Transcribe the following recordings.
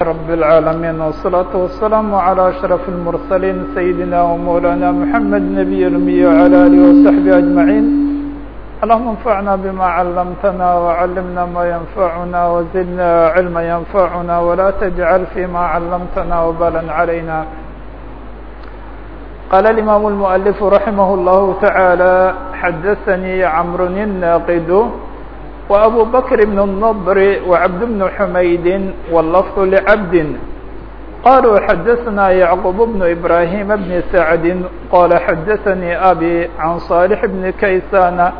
رب العالمين والصلاة والسلام على أشرف المرسلين سيدنا ومولانا محمد نبي الأمي وعلى آله وصحبه أجمعين اللهم انفعنا بما علمتنا وعلمنا ما ينفعنا وزدنا علما ينفعنا ولا تجعل فيما علمتنا وبالا علينا قال الإمام المؤلف رحمه الله تعالى حدثني عمرو الناقد وأبو بكر بن النضر وعبد بن حميد واللفظ لعبد قالوا حدثنا يعقوب بن إبراهيم بن سعد قال حدثني أبي عن صالح بن كيسان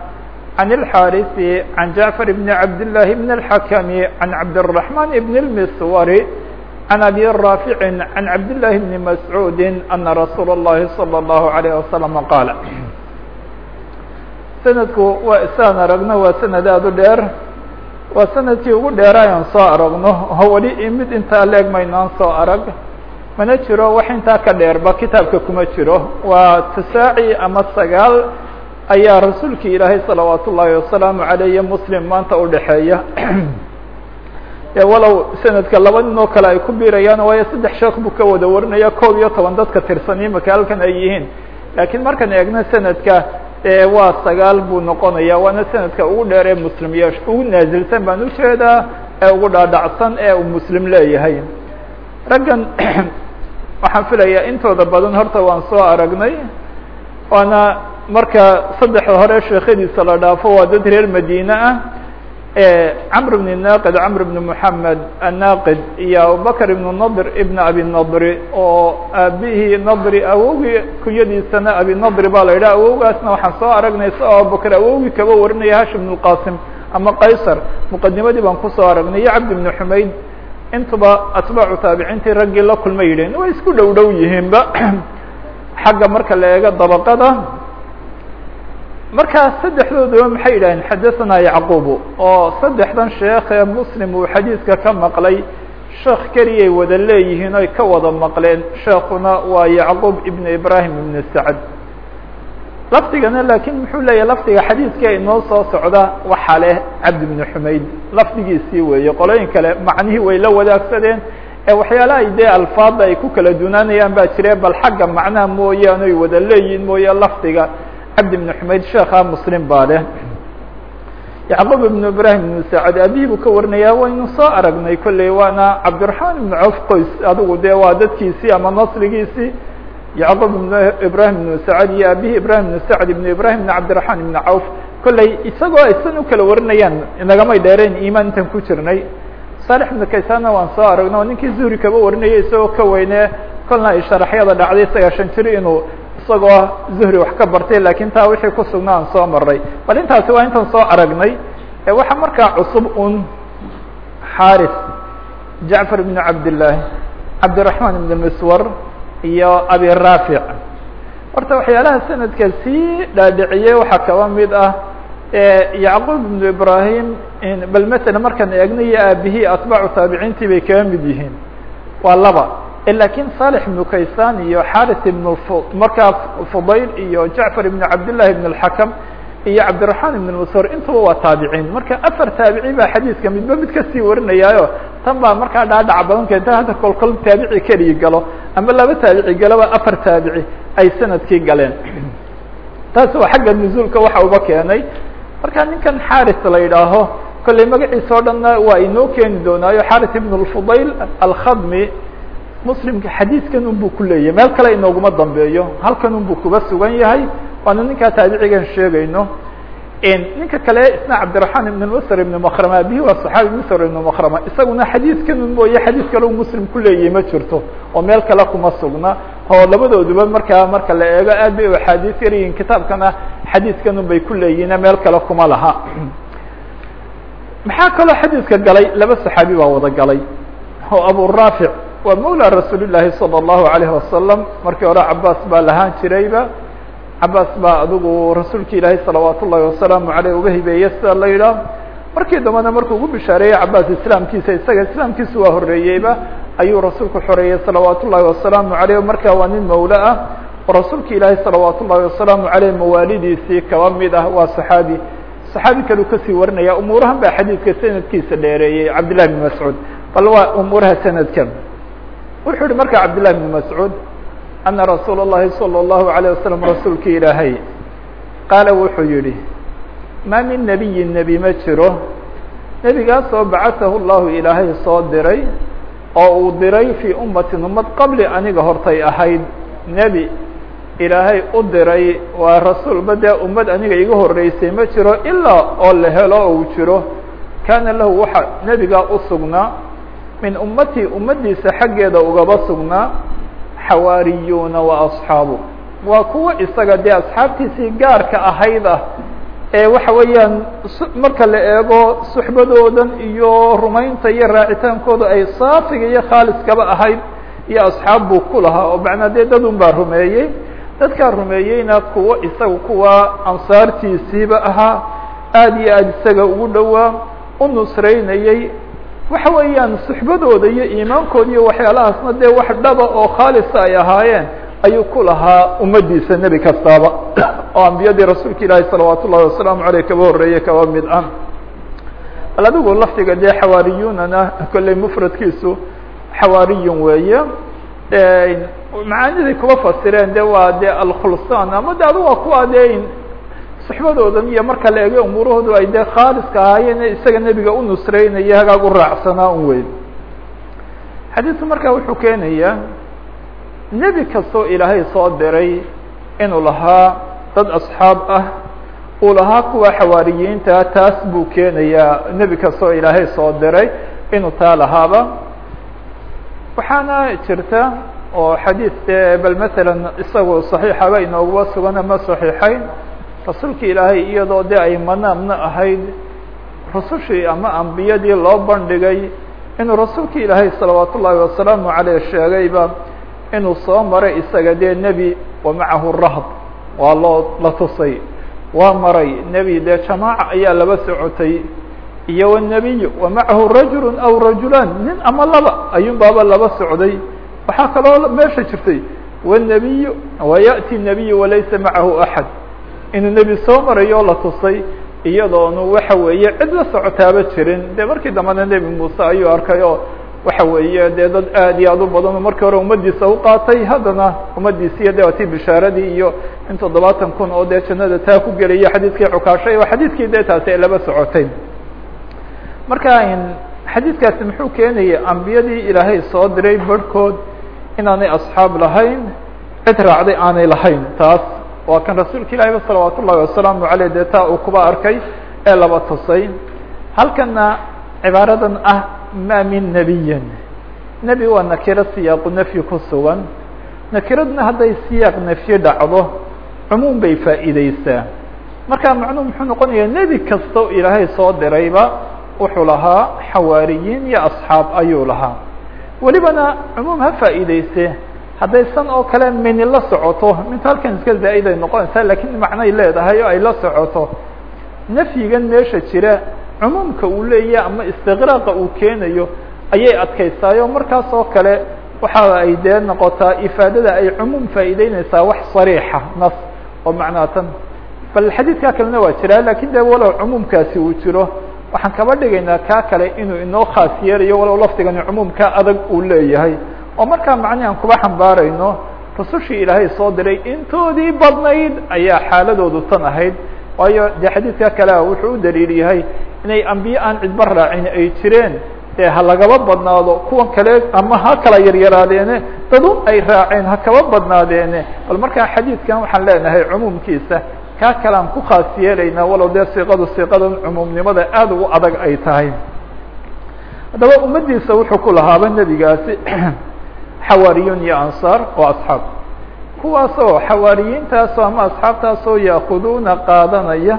عن الحارث عن جعفر بن عبد الله بن الحكم عن عبد الرحمن بن المسور عن أبي رافع عن عبد الله بن مسعود أن رسول الله صلى الله عليه وسلم قال sanadku waa isaan aragno waa sanad aada u dheer. Waa sannadkii ugu dheeraayan soo aragno. Oo weli mid intaa leeg maynaan soo arag. Mana jiro wax intaa ka dheerba kitaabka kuma jiro. Waa tisaaci ama sagaal ayaa rasuulkii ilaahay salawaat ullaahi wasalaamu aleyh muslim maanta udhexeeya walow sanadka laba nin oo kale ay ku biirayaan waayo saddex sheekh buu ka wada warinaya koob iyo toban dadka tirsan imaka halkan ay yihiin. Laakiin markaan eegno sanadka waa sagaal buu noqonaya waana sanadka ugu dheer ee muslim iyo ugu naazilsan baan u jeedaa ee ugu dhaadhacsan ee uu muslim leeyahay. Raggan waxaan filayaa intooda badan horta waan soo aragnay waana marka saddexda hore sheekhadiisa la dhaafo waa dad reer madiine ah camr bn naqid camr bn moxamed annaqid iyo abubakr ibn nadr ibn abi nadri oo aabihii nadri awowgii kunyadiisana abi nadri baa la yidhaha awowgaasna waxaan soo aragnay si abubakr awowgii kaba warinaya hashim bn اlqasim ama qaysar. Muqadimadii baan ku soo aragnay iyo cabdi bn xumayd. Intuba atbaacu taabiciintii raggii la kulma yidheen way isku dhow dhow yihiinba. Xagga marka la eego dabaqada markaa saddexdooduba maxay yidhaaheen? Xadaثana yacqubu. Oo saddexdan sheekh ee muslim uu xadiidka ka maqlay sheekh keliyay wada leeyihiin oy ka wada maqleen sheekuna waa yacquub ibn ibrahim ibn sacd. Lafdigana laakiin muxuu leeyahay lafdiga xadiidka inoo soo socda waxaa leh cabdi bn xumayd lafdigiisii weeye qolooyin kale macnihii way la wadaagsadeen ee waxyaalaha dee alfaada ay ku kala dunaanayaan baa jire bal xagga macnaha mooyaane oy wada leeyihiin mooye lafdiga cabdi bn xumayd sheekha muslim baa leh. Yacquub ibn ibrahim ibn sacad aabihii buu ka warinayaa waynu soo aragnay kolley waana cabdiraxmaan ibn cawf qoys. Adigu dee waa dadkiisii ama nasligiisii yacquub ibn ibrahim ibn sacad iyo aabihii ibrahim ibn sacd ibn ibrahim ibn cabdiraxmaan ibn cawf kolley isagoo aysan u kala warinayaan inagamay dheereen imaan intan ku jirnay. Saalix ibn kaysanna waan soo aragno ninkii zuhri kaba warinayay isagoo ka weyne kolna ay sharaxyada dhacday sagaashan jir inuu isagoo zuhri wax ka bartay laakiin taa wixii ku sugnaa aan soo maray bal intaasi waa intaan soo aragnay waxaa markaa cusub un xaris jacfar ibn cabdillaahi cabdiraxmaan ibn miswar iyo abi raafic horta waxyaalaha sanadka sii dhaadhiciyey waxaa kaba mid ah yacquub ibn ibrahim bal matala markaan eegna iyo aabihii atbaacu taabiciintii bay kaga mid yihiin. Waa laba lakin صالح بن kaysan iyo xarث بن markaa fudayl iyo jacفar ibn cabdالlahi بن الحakم iyo cabdiرaحman ibn msr intuba waa taabiciin marka afar taabici baa xadiiska midba mid kasii warinayaayo tan baa markaa dhaadhac badan keenta hadda kol kol taabici keligi galo ama laba taabici galaba afar taabici ay sanadkii galeen taas waa xagga نزulka waxa uba keenay marka ninkan xarث la yidhaaho kolley magaciisa o dhanna waa inoo keeni doonaayo xarث ibn الfudayl alkhadmi muslimka xadiidkan un buu ku leeyahay meel kale inooguma dambeeyo halkan un buu kuba sugan yahay waana ninkaa taabicigan sheegayno ninka kale isna cabdiraحmaan ibn msr ibn mkrama abihi waa صaxaabi msr ibn mkrama isaguna xadiidkan un mooye xadiid kale u muslim ku leeyahay ma jirto oo meel kale kuma sugna oo labadooduba markaa marka la eego aad bay u axaadiis yaryihiin kitaabkana xadiidkan un bay ku leeyihin meel kale kuma laha maxaa kaloo xadiidka galay laba صaxaabi baa wada galay oo abu raafic waa mawlى rasuul الlahi salى الlahu عalيه wasalam markii hore cabaas baa lahaan jirayba cabaas baa adigu rasuulki ilaahay salawaat ullahi wasalaamu aleyh uga hibeeye sida la yidhaah markii dambena markuu ugu bishaareeyey cabaas islaamkiisa isaga islaamkiisa waa horeeyeyba ayuu rasuulku xoreeyey salawaat ullahi wasalaamu aleyh markaa waa nin mawle ah oo rasuulki ilaahay salawaat ullahi wasalaamu aleyh mawaalidiisii kaba mid ah waa saxaabi saxaabi kaleu kasii warinaya umuurahan baa xadiidka sanadkiisa dheereeyey cabdillahi bn mascuud bal waa umuuraha sanadkan wuxuu yihi marka cabdالlahi بn mascuud ana rasuul الlahi salى الlahu عalيه wasalam rasuulki ilaahay qaala wuxuu yihi ma min nebiyi nebi ma jiro nebigaasoo bacatahu llahu ilaahay soo diray oo uu diray fii ummatin ummad qabli aniga hortay ahayd nebi ilaahay u diray waa rasuulba dee ummad aniga iga horeysay ma jiro ilaa oo la helo oo uu jiro kaana lahu waxa nebigaa u sugnaa min ummatii ummaddiisa xaggeeda ugaba sugnaa xawaariyuuna wa asxaabu. Waa kuwa isaga dee asxaabtiisii gaarka ahayd ah ee waxa weeyaan marka la eego suxbadoodan iyo rumaynta iyo raacitaankooda ay saafiga iyo khaaliskaba ahayd iyo asxaab buu ku lahaa oo macnaa dee dad un baa rumeeyey. Dadkaa rumeeyeyna kuwo isaga kuwa ansaartiisiiba ahaa aada iyo aada isaga ugu dhowaa u nusraynayey waxa weeyaan suxbadooda iyo iimaankooda iyo waxyaalahaasna dee wax dhaba oo khaalisa ay ahaayeen ayuu ku lahaa ummaddiisa nebi kastaaba. Oo ambiyadii rasuulka ilaahi salawaat wasalaamu aleyh kaba horeeye kaba mid ah bal adigu lafdiga dee xawaariyuunana kolley mufradkiisu xawaariyun weeye. Macaaniday kuba fasireen de waa de alkhulsaan ama de adu waa kuwa dee suxbadoodan iyo marka la eego umuurahoodu ay dee khaaliska ahaayeen isaga nebiga u nusreynaya hagaag u raacsanaa un weyn. Xadiidku marka wuxuu keenayaa nebi kastoo ilaahay soo diray inuu lahaa dad asxaab ah uu lahaa kuwa xawaariyiinta taas buu keenayaa nebi kastoo ilaahay soo diray inuu taa lahaaba. Waxaana jirta oo xadiid bal masalan isagoo saxiixaba inooguba sugan ama saxiixayn rasuulka ilaahay iyadoo de ay manaamna ahayd rusushii ama ambiyadii loo bandhigay inuu rasuulka ilaahay salawaat ullaahi wasalaamu caleyh sheegayba inuu soo maray isaga dee nebi wa macahu rahb waa loo la tusay. Waa maray nebi dee jamaaca ayaa laba socotay iyo wnebiy wa macahu rajulu aw rajulaan nin ama laba ayuun baaba laba socday. Waxaa kaloo meesha jirtay wnebiy wayaأti nebiy walaysa macahu axad inuu nebi soo marayo la tusay iyadoonu waxa weeye cid la socotaaba jirin. De markii dambena nebi muuse ayuu arkay oo waxa weeye dee dad aad iyo aad u badan oo markii hore ummaddiisa u qaatay haddana ummaddiisiiyo de watii bishaaradii iyo in toddobaatan kun oo dee jannada taa ku gelaya xadiidkii cukaashay oo xadiidkii dee taasi ay laba socotay. Marka xadiidkaasi muxuu keenaya ambiyadii ilaahay soo diray barhkood inaanay asxaab lahayn cid raacday aanay lahayn taas waa kan rasuulka ilahi salawaat ullahi wasalaamu aleyh dee taa uu kuba arkay ee laba tusay. Halkana cibaaradan ah ma min nebiyin nebi waa nakiro siyaaqu nafyi ku sugan. Nakiradna hadday siyaaq nafyi dhacdo cumuum bay faa'iideysaa marka macnuhu muxuu noqonaya nebi kasta ilaahay soo dirayba wuxuu lahaa xawaariyiin iyo asxaab ayuu lahaa. Welibana cumuum ha faa'iideyse hadday oo kale mini la socoto minta halkan iska zaa'id ay noqonaysaa lakiin macnay leedahay oo ay la socoto. Nafyigan meesha jira cumuumka uu leeyahy ama istiqraaqa uu keenayo ayay adkaysaayo. Markaas oo kale waxa ay dee noqotaa ifaadada ay cumuum faa'iideyneysaa wax sariixa nas oo macnaa tan. Bal xadiidkaa kalena waa jira laakiin de walow cumuumkaasi uu jiro waxaan kaba dhigaynaa kaa kale inuu inoo khaas walow lafdigani cumuumka adag uu leeyahay oo markaa macni aan kuba xambaarayno rusushii ilaahay soo diray intoodii badnayd ayaa xaaladoodu tan ahayd. Waayo dee xadiidka kalea wuxuu u daliil yahay inay ambiye aan cidba raacin ay jireen dee ha lagaba badnaado kuwan kale ama ha kala yaryaraadeene dadun ay raaceen ha kaba badnaadeene bal markaa xadiidkan waxaan leenahay cumuumkiisa kaa kale aan ku khaas yeelaynaa walow dee siiqadu siiqadan cumuumnimada aada ugu adag ay tahay. Haddaba ummaddiisa wuxuu ku lahaaba nebigaasi xawaariyun iyo ansaar oo asxaab kuwaasoo xawaariyiintaasoo ama asxaabtaasoo yaakuduuna qaadanaya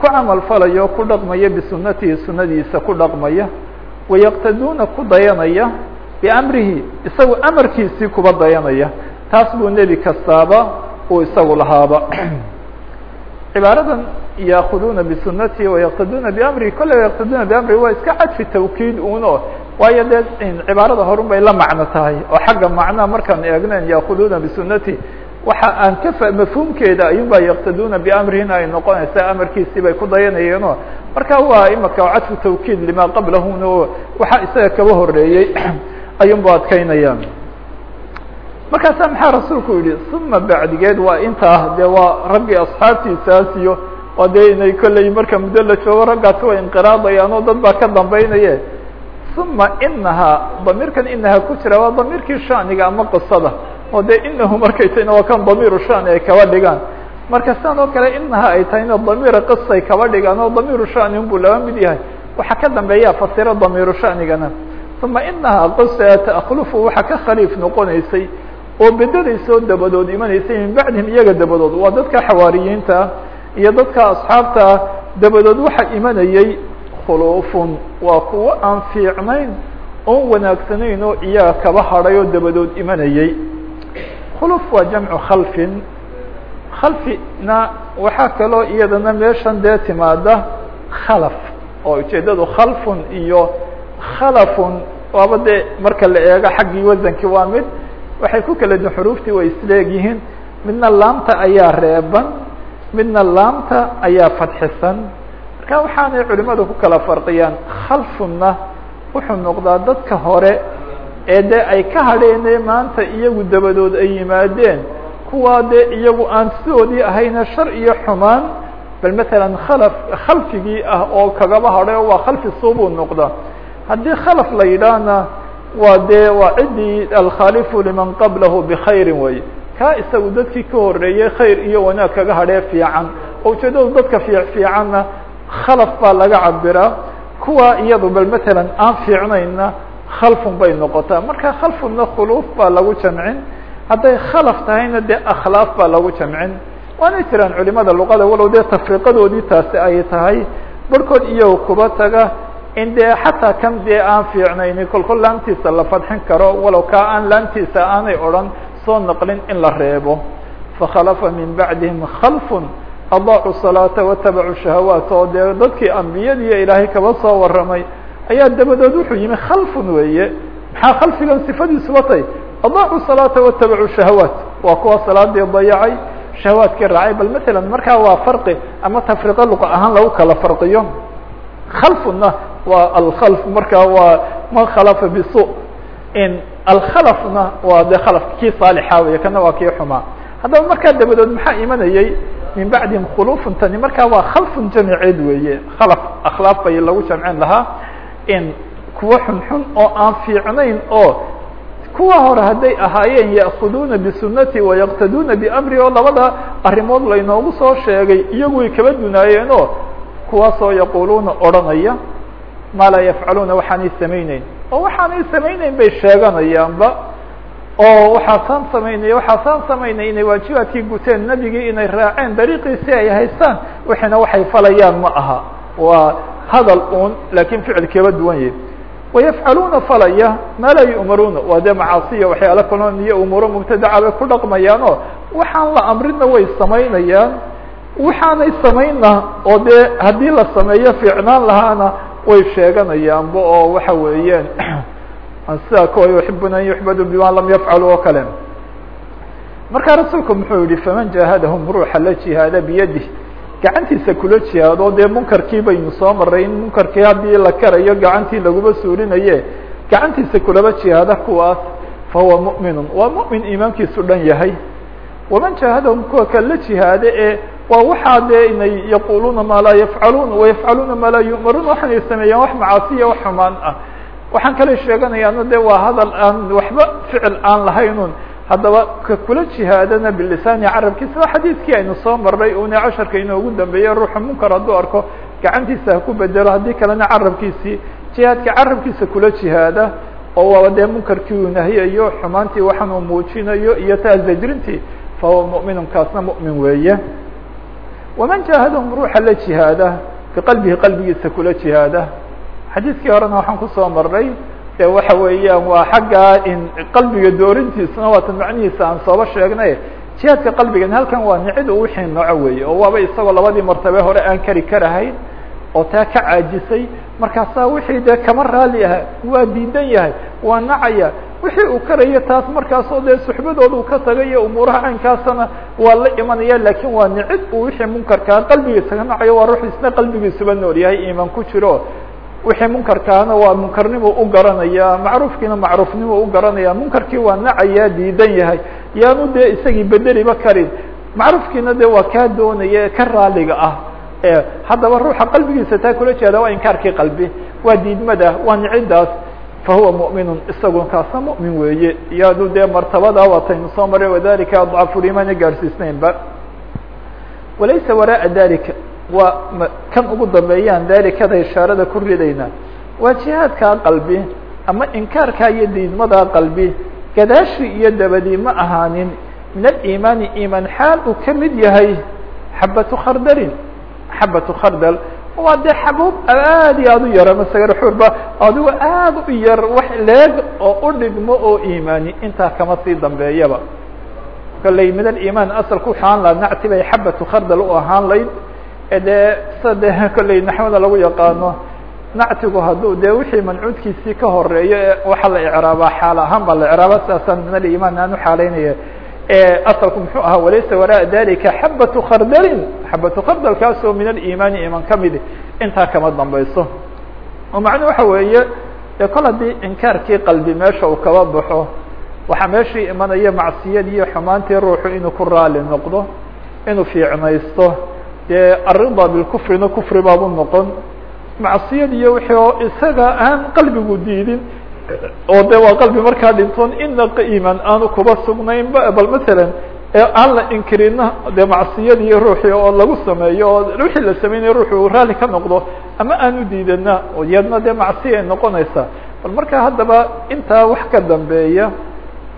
ku camal falaya o ku dhaqmaya bisunatihi sunadiisa ku dhaqmaya wayaqtaduuna ku dayanaya biamrihi isagu amarkiisii kuba dayanaya taas buu nebi kastaaba uu isagu lahaaba cibaaradan yaakuduuna bisunatihi wayaqtaduuna biamrihi kolley yaqtaduuna biamrihi waa iska cadfi tawkiid uno waayo dee cibaarada horun bay la macno tahay oo xagga macnaha markaan eegnen yaakuduuna bisunati waxa aan ka mafhuumkeeda ayun baa yaqtaduuna biamrihina ay noqonaysaa amarkiisii bay ku dayanayeeno. Marka waa imaka cadfu tawkiid lima qablahuna waxa isaga kaba horeeyey ayun bu adkaynayaan. Markaasaa maxaa rasuulku yihi uma bacdigeed waa intaa dee waa raggii asxaabtiisaas iyo waa inay kolley marka muddo la joogo raggaasi way inqiraadayaan oo dad baa ka dambaynaye uma inahaa damiirkan inaha ku jira waa damiirkii shaniga ama qisada oo dee inahu markay tahayna waa kan damiiru shani ay kaba dhigaan marka sidan oo kale inaha ay tahayna damiira qisay kaba dhigaan oo damiiru shani unbuu laba mid yahay waxaa ka dambeeya fasiro damiiru shanigana uma inahaa qisa takhlufu waxa ka khaliif noqonaysay oo bedelaysoo dabadood imanaysay min bacdihim iyaga dabadood waa dadka xawaariyiinta iyo dadka asxaabta dabadood waxa imanayay khuluufun waa kuwo aan fiicnayn oon wanaagsanayn oo iyaga kaba hadhay oo dabadood imanayay. Khuluuf waa jamcu khalfin. Khalfina waxaa kaloo iyadana meeshan dee timaada khalaf oo ujeedadu khalfun iyo khalafun waaba dee marka la eego xaggii wasankii waa mid waxay ku kala duin xuruuftii way isleegyihiin midna laamta ayaa reeban midna laamta ayaa fadxisan marka waxaanay culimadu ku kala farqiyaan khalfunna wuxuu noqdaa dadka hore ee dee ay ka hadheene maanta iyagu dabadood ay yimaadeen kuwaa dee iyagu aan sidoodii ahayna shar iyo xumaan bal matalan khalaf khalfigii ah oo kagaba hadhay waa khalfi suubuu noqda haddii khalaf la yidhaahna waa dee waa ciddii alkhaalifu liman qablahu bkhayrin wey kaa isagu dadkii ka horeeyey khayr iyo wanaag kaga hadhee fiican. Ujeedadu dadka fiic fiicanna khalaf baa laga cabiraa kuwa iyadu bal matalan aan fiicnayna khalfun bay noqotaa. Marka khalfunna khuluuf baa lagu jamcin hadday khalaf tahayna dee akhlaaf baa lagu jamcin. Waanay jiraan culimada luqada walow dee tafriqadoodii taasi ay tahay barhkood iyago kuba taga in dee xataa kan dee aan fiicnayni kolkol laamtiisa la fadxin karo walow kaa aan laamtiisa aanay odhan soo naqlin in la reebo. Fakhalafa min bacdihim khalfun adaacu salaata watabacu shahawaat. Oo dee dadkii ambiyadiiyo ilaahay kaba soo warramay ayaa dabadood wuxuu yimi khalfun weeye. Maxaa khalfigan sifadiisuba tay adaacu salaata watabacu shahawaat. Waa kuwa salaadii dayacay shahawaadkii raacay. Bal matalan markaa waa farqi ama tafriqo luqa ahaan lagu kala farqiyo. Khalfuna waa alkhalf. Marka waa man khalafa bisu in alkhalafna waa de khalaf kii saalixa wey kana waa kii xumaa haddaba markaa dabadood maxaa imanayay min bacdihim khulufun tani. Markaa waa khalfun jamiceed weeye. Khalaf akhlaaf bay lagu jamcin lahaa in kuwa xunxun oo aan fiicnayn oo kuwa hore hadday ahaayeen ya'kuduuna bisunati wayaqtaduuna biamri oo labada arrimood laynoogu soo sheegay iyagu way kaba dunaayeen oo kuwaasoo yaquuluuna odhanaya maa laa yafcaluuna? Waxaanay samayneyn oo waxaanay samayneyn bay sheeganayaanba oo waxaasaan samaynaya waxaasaan samaynay inay waajibaadkii guteen nebigii inay raaceen dariiqiisi ay haystaan wixina waxay falayaan ma aha. Waa hadal un laakiin ficil kaba duwan yahi wayafcaluuna falaya maa laa yu'maruuna? Waa dee macaasiya waxyaala kaloon iyo umuuro mubtadaca ku dhaqmayaanoo waxaan la amrina way samaynayaan. Waxaanay samayna oo dee haddii la sameeyo fiicnaan lahaana way sheeganayaanba oo waxa weeyaan sida kuwa yuxibuna an yuxbadu bima lam yafcalu oo kale. Markaa rasuulku muxuu yihi faman jahadahum ruuxa la jihaada biyadih gacantiisa kula jihaado dee munkarkii baynu soo maray in munkarkii haddii la karayo gacantii laguma suurinaye gacantiisa kulaba jihaada kuwaas fahuwa mu'minun. Waa mu'min iimaankiisu dhan yahay. Waman jahadahum kuwa kale la jihaade ee waa waxaa dee inay yaquluuna maa laa yafcaluun wayafcaluuna maa laa yu'maruun waxaanay sameeyaan wax macaasiya wax xumaan ah waxaan kale sheeganayaana de waa hadal aan waxba ficil aan lahaynun. Haddaba ka kula jihaadana bilisaani carabkiisa waa xadiidkii aynu soo marnay una casharka inoogu dambeeyey ruuxa munkar hadduu arko gacantiisa ha ku bedelo haddii kalena carabkiisii jihaadka carabkiisa kula jihaada oo waaba dee munkarkii uu nahiyayo xumaantii waxaan uu muujinayo iyo taa zajrintii fahuwa mu'minun kaasna mu'min weeye. Waman jaahadahum ruuxa la jihaada biqalbihi qalbigiisa kula jihaada xadiidkii horena waxaan ku soo marnay de waxa weeyaan waa xaggaa in qalbiga doorintiisuna waatan macnihiisa aan sooba sheegnay. Jihaadka qalbigan halkan waa nicid wixii nooco weeye oo waaba isagoo labadii martabe hore aan kari karahayn oo taa ka caajisay. Markaasaa wixii dee kama raali aha waa diidan yahay waa nacaya. Wixii uu karayo taas markaasoo dee suxbadooda uu ka tagay iyo umuuraha caynkaasana waa la imanaya laakiin waa nicid uu wixii munkarkaa qalbigiisa ka nacayo waa ruux isna qalbigiisuba nool yahay iimaan ku jiro wixii munkarkaana waa munkarnimu u garanaya macruufkiina macruufnimu u garanaya munkarkii waa nacayaa diidan yahay. Yaanu dee isagii bedeliba karin. Macruufkiina de waa kaa doonaya ee ka raaliga ah. E haddaba ruuxa qalbigiisa taa kula jeeda waa inkaarkii qalbi. Waa diidmada waa nicidaas fahuwa muؤminu isaguna kaasna muؤmin weeye. Iyaanu dee martabadaa waataynu soo maray wadalika adcafulimaana gaarsiisnaynba. Walaysa waraaa dalika waa kan ugu dambeeyaan dalikada ishaarada ku ridayna waa jihaadkaa qalbi ama inkaarkaa iyo diidmadaa qalbi. Gadaashi iyo dabadii ma ahaanin. Min alimaani imaan xaal uu ka mid yahay xabatu khardalin xabatu khardal waa dee xabuub aad iyo aad u yara masagar xurba adigo aad u yar wax leeg oo u dhigmo oo iimaani intaa kama sii dambeeyaba. Kolley min alimaan asalku waxaan laha nacti bay xabatu khardal u ahaan layd dee sa de kolley naxwada lagu yaqaano nactigu hadduu dee wixii mancuudkiisii ka horeeyo ee waxaa la icraabaa xaal ahaan la icraaba sidaasaan min alimaan aan uxaalaynaya asalku muxuu ahaa walaysa waraaءa dalika xabatu khardalin. Xabatu khardalkaasoo min alimaani iman ka midi intaa kama dambayso. Oo macnuu waxa weeye dee kol haddii inkaarkii qalbi meesha uu kaba baxo waxaa meeshii imanaya macsiyad iyo xumaantii ruuxu inuu ku raali noqdo inuu fiicnaysto dee arida bilkufrina kufri baabu noqon. Macsiyad iyo wixii oo isaga aan qalbigu diidin oo de waa qalbi markaa dhintoon ina iman aanu kuba sugnayn ba bal masalan aan la inkirina dee macsiyadii ruuxii oo lagu sameeyo oo wixii la sameynaya ruuxu raalli ka noqdo ama aanu diidana iyadna dee macsiya ay noqonaysaa bal marka haddaba intaa wax ka dambeeya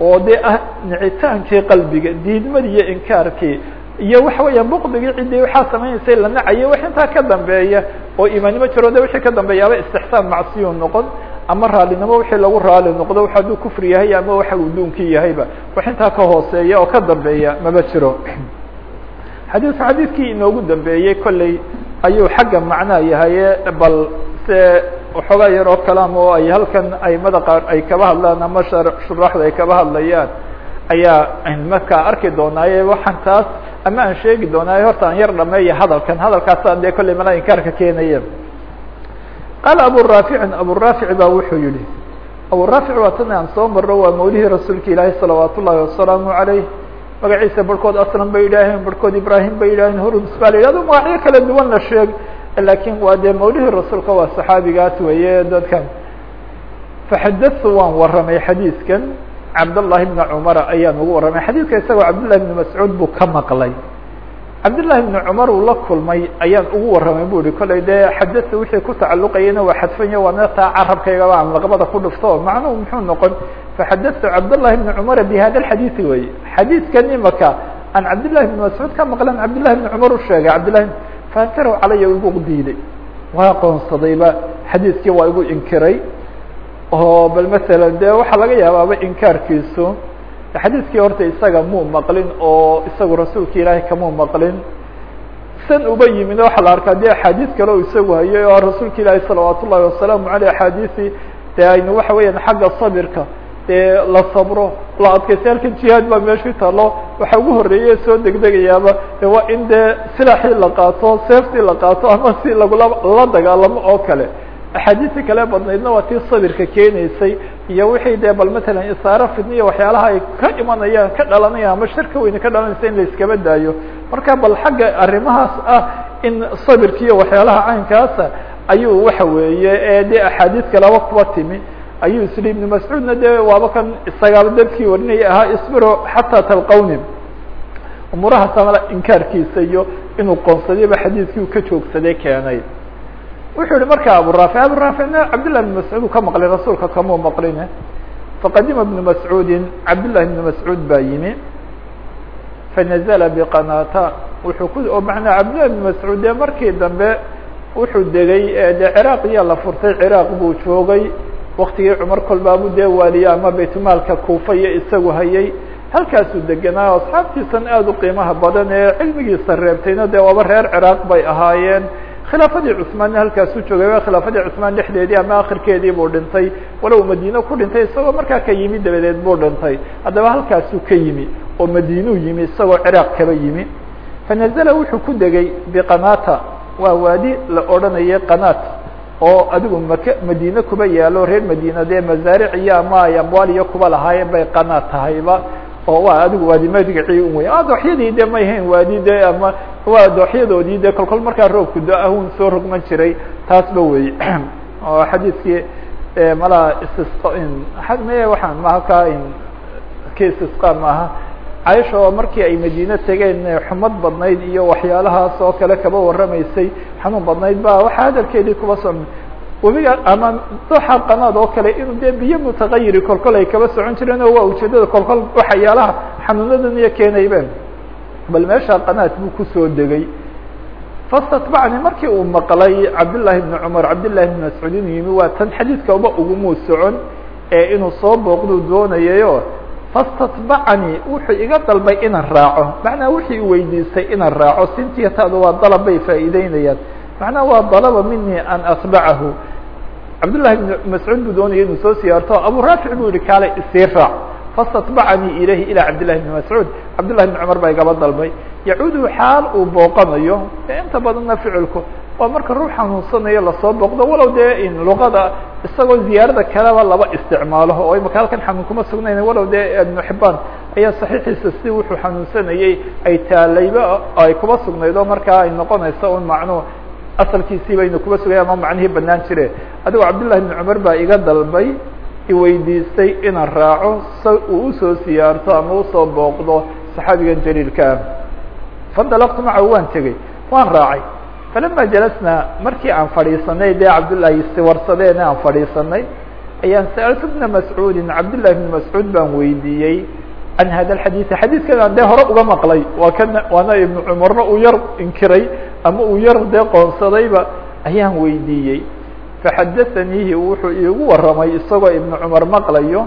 oo de ah nicitaankii qalbiga diidmadii iyo inkaarkii iyo waxa weeya bukdigii ciddii waxaa samaynaysay la nacayo wax intaa ka dambeeya oo imaannimo jiro de wixii ka dambeeyaaba istixsaan macsiyu noqon ama raalinimo wixii lagu raali noqdo wax hadduu kufri yahay ama waxa uu yahayba. Wax intaa ka hooseeya oo ka dambeeya maba jiro. Xadiidku xadiidkii inoogu dambeeyey kolley ayuu xagga macnaa yahaye bal se waxoogaa yaroo kalaam oo ay halkan aimada qaar ay kaba hadlaan ama shuraaxda ay kaba hadlayaan ayaa markaa arki doonaaye waxaan taas ama aan sheegi doonaaye horta aan yar dhameeya hadalkan. Hadalkaasa dee kolley malaa inkaarka keenaya qaala abu raaficin abu raafic baa wuxuu yihi abu raafic waa tan aan soo marro waa mawlihii rasuulka ilaahi salawaat ullahi wasalaamu alayh magaciisa barhkood aslam bay yidhaaheen barhkood ibrahim bay yidhaaheen hurms baa la yidhahdo magacyo kala duwan la sheeg laakiin waa dee mawlihii rasuulka waa saxaabigaas weeye dadkan. Faxadatu waan warramay xadiidkan cabdالlahi bna cumara ayaan ugu warramay xadiidka isagoo cabdillahi bni mascuud buu ka maqlay cabdالlahi bni cumar uu la kulmay ayaan ugu warramay bu ihi kollay dee xadata wixii ku tacalluqayana waa xadfanya waa neetaa carabkaygaba aan laqbada ku dhufto macnuhu muxuu noqon faxadatu cabdالlahi bni cumara bi hada xadiidi wey xadiidkan imaka aan cabdillahi bni mascuud ka maqlan cabdillahi bni cumar u sheegay cabdillahi fankaraw calaya igu diiday waa qoonsadayba xadiidkii waa igu inkiray oo bal masalan de waxaa laga yaabaaba inkaarkiisu. Xadiidkii horta isaga muu maqlin oo isagu rasuulka ilaahay kamuu maqlin. San uba yimid waxaa la arkaa de axaadiis kale o isagu hayay oo rasuulka ilaahi salawaat wasalaamu aleyh axaadiisi de aynu waxa weeyaan xagga sabirka dee la sabro la adkaysa halkan jihaad baa meeshii talo waxa ugu horeeye soo degdegayaaba de waa in dee silaaxii la qaato seeftii la qaato ama si lagula la dagaalamo oo kale axaadiistii kale badnaydna waa tii sabirka keenaysay iyo wixii dee bal matalan isaaro fidniya waxyaalaha ay ka imanayaan ka dhalanayaan ama shar ka weyne ka dhalanaysa in la daayo. Marka bal xagga arrimahaas ah in sabirkiiyo waxyaalaha caynkaasa ayuu waxa weeye ee dee axaadiis kaleba kuba timi. Ayuu isli ibn mascuudna de waaba kan isagaaba dadkii warinaya ahaa isbiro xataa talqawni. Umuurahaas inkaarkiisa iyo inuu qoonsadayba xadiidkii uu ka joogsaday keenay wuxuu yihi marka abu raafic abu raaficna cabdillah bn mascuud uu ka maqlay rasuulka kamuu maqline faqadima bnu mascuudin cabdillahi bni mascuud baa yimi. Fanazla biqanata wuxuu ku oo manaa cabdillahi bni mascuud dee markii dambe wuxuu degay dee ciraaq iyaa la furtay ciraaq buu joogay. Waktigii cumar kolbaabu dee waaliye ama baytmaalka kuufa isagu hayay. Halkaasuu degenaa asxaabtiisan aada u qiimaha badan ee cilmigiisa reebtayna dee waaba reer ciraaq bay ahaayeen khilaafadii cثmaanna halkaasuu joogay waa khilaafadii cثmaan dhexdeedii ama akhirkeedii buu dhintay. Walow madiine ku dhintay isagoo markaa ka yimi dabadeed buu dhintay. Haddaba halkaasuu ka yimi oo madiinuu yimi isagoo ciraaq kaba yimi. Fanazla wuxuu ku degay biqanata waa waadi la odhanayay qanat oo adigu maka madiine kuba yaalo reer madiina dee mazaaric iyo ama amwaal iyo kuba lahaayeen bay qanaat tahayba oo waa adigu waadi magacii un wey dooxyadii de may hayn waadi de ama waa dooxyadoodii de kolkol markaa roobku do-ahun soo rogman jiray taasba wey oo xadiidkii malaa istisqa me waxaan maha ka ki maaha. Caisha oo markii ay madiine tegeen xumad badnayd iyo waxyaalahaas oo kale kaba warramaysay xanuun badnayd ba waxaa hadalkeedii kuba so webiga ama dhuxa qanaad oo kale inuu dee biyo mutaqayiri kolkol ay kaba socon jireen oo waa ujeedada kolkol waxyaalaha xanuunadan iyo keenaybeen. Bal meesha qanaad buu ku soo degay. Fastatbacni markii uu maqlay cabdillaahi bni cumar cabdillahi bni mascuud yimi waa tan xadiidka uba ugumuu socon ee inuu soo booqduu doonayayo fastatbacani wuxuu iga dalbay inaan raaco. Macnaa wixii weydiistay inaan raaco. Sintiya waa dalab bay faa'iideynayaan macnaha waa dalaba mini an atbacahu cabdullahi bn mascuud buu doonaya inuu soo siyaarto. Abu raafic buu yihi kaale isii raac fastatbacanii ilayhi ilaa cabdillahi bni mascuud. Cabdullahi bn cumar baa igaba dalbay. Yacuudu xaal uu booqanayo ee inta badanna ficilku waa marka ruux xanuunsanayo la soo booqdo walow dee in luqada isagoo ziyaarada kaleba laba isticmaalo. Oo imaka halkan xanuun kuma sugnayn walow dee ibnu xibaan ayaa saxiixiisa si wuxuu xanuunsanayey ay taalayba ay kuba sugnayd oo markaa ay noqonayso un macnuu asalkiisii baynu kuba sugay ama macnihii banaan jire. Adigoo cabdullahi bn cumar baa iga dalbay iweydiistay inaan raaco si uu u soo siyaarto ama u soo booqdo saxaabigan jaliilka. Fandalaqtu macahu waan tegey waan raacay. Falama jalasnaa markii aan fadhiisanay dee cabdullaahi siwarsadeena aan fadhiisanay ayaan sa'altu mascuudin cabdullahi bni mascuud baan weydiiyey can hada alxadiidi xadiidkan aan dee hore uga maqlay waa kana waana ibnu cumarna uu yar inkiray ama uu yar dee qoonsadayba ayaan weydiiyey faxadaaniihi wuxuu iigu warramay isagoo ibnu cumar maqlayo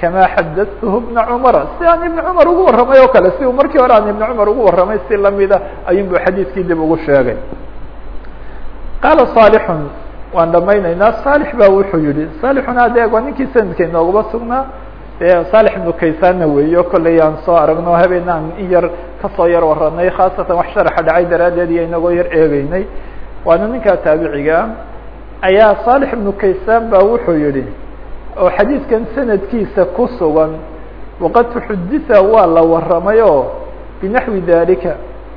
kama xadatuhu bna cumara si aan ibnu cumar ugu warramay oo kale si markii hore aan ibnu cumar ugu warramay si lamida ayuun bu dib ugu sheegay qaala saalixun waan dhamaynaynaa saalix baa wuxuu yihi saalixuna adeeg waa ninkii sanadka inoogaba sugnaa dee saalix ibnu kaysaanna weeyo. Kollay aan soo aragno habeenaan in yar ka soo yar waranay khaasatan wax sharaxa dhacay daraaddeed iyo inagoo yar eegeynay waana ninkaa taabicigaa ayaa saalix ibnu kaysaan baa wuxuu yihi oo xadiidkan sanadkiisa ku sugan waqad tuxuditha waa la warramay oo binaxwi dalika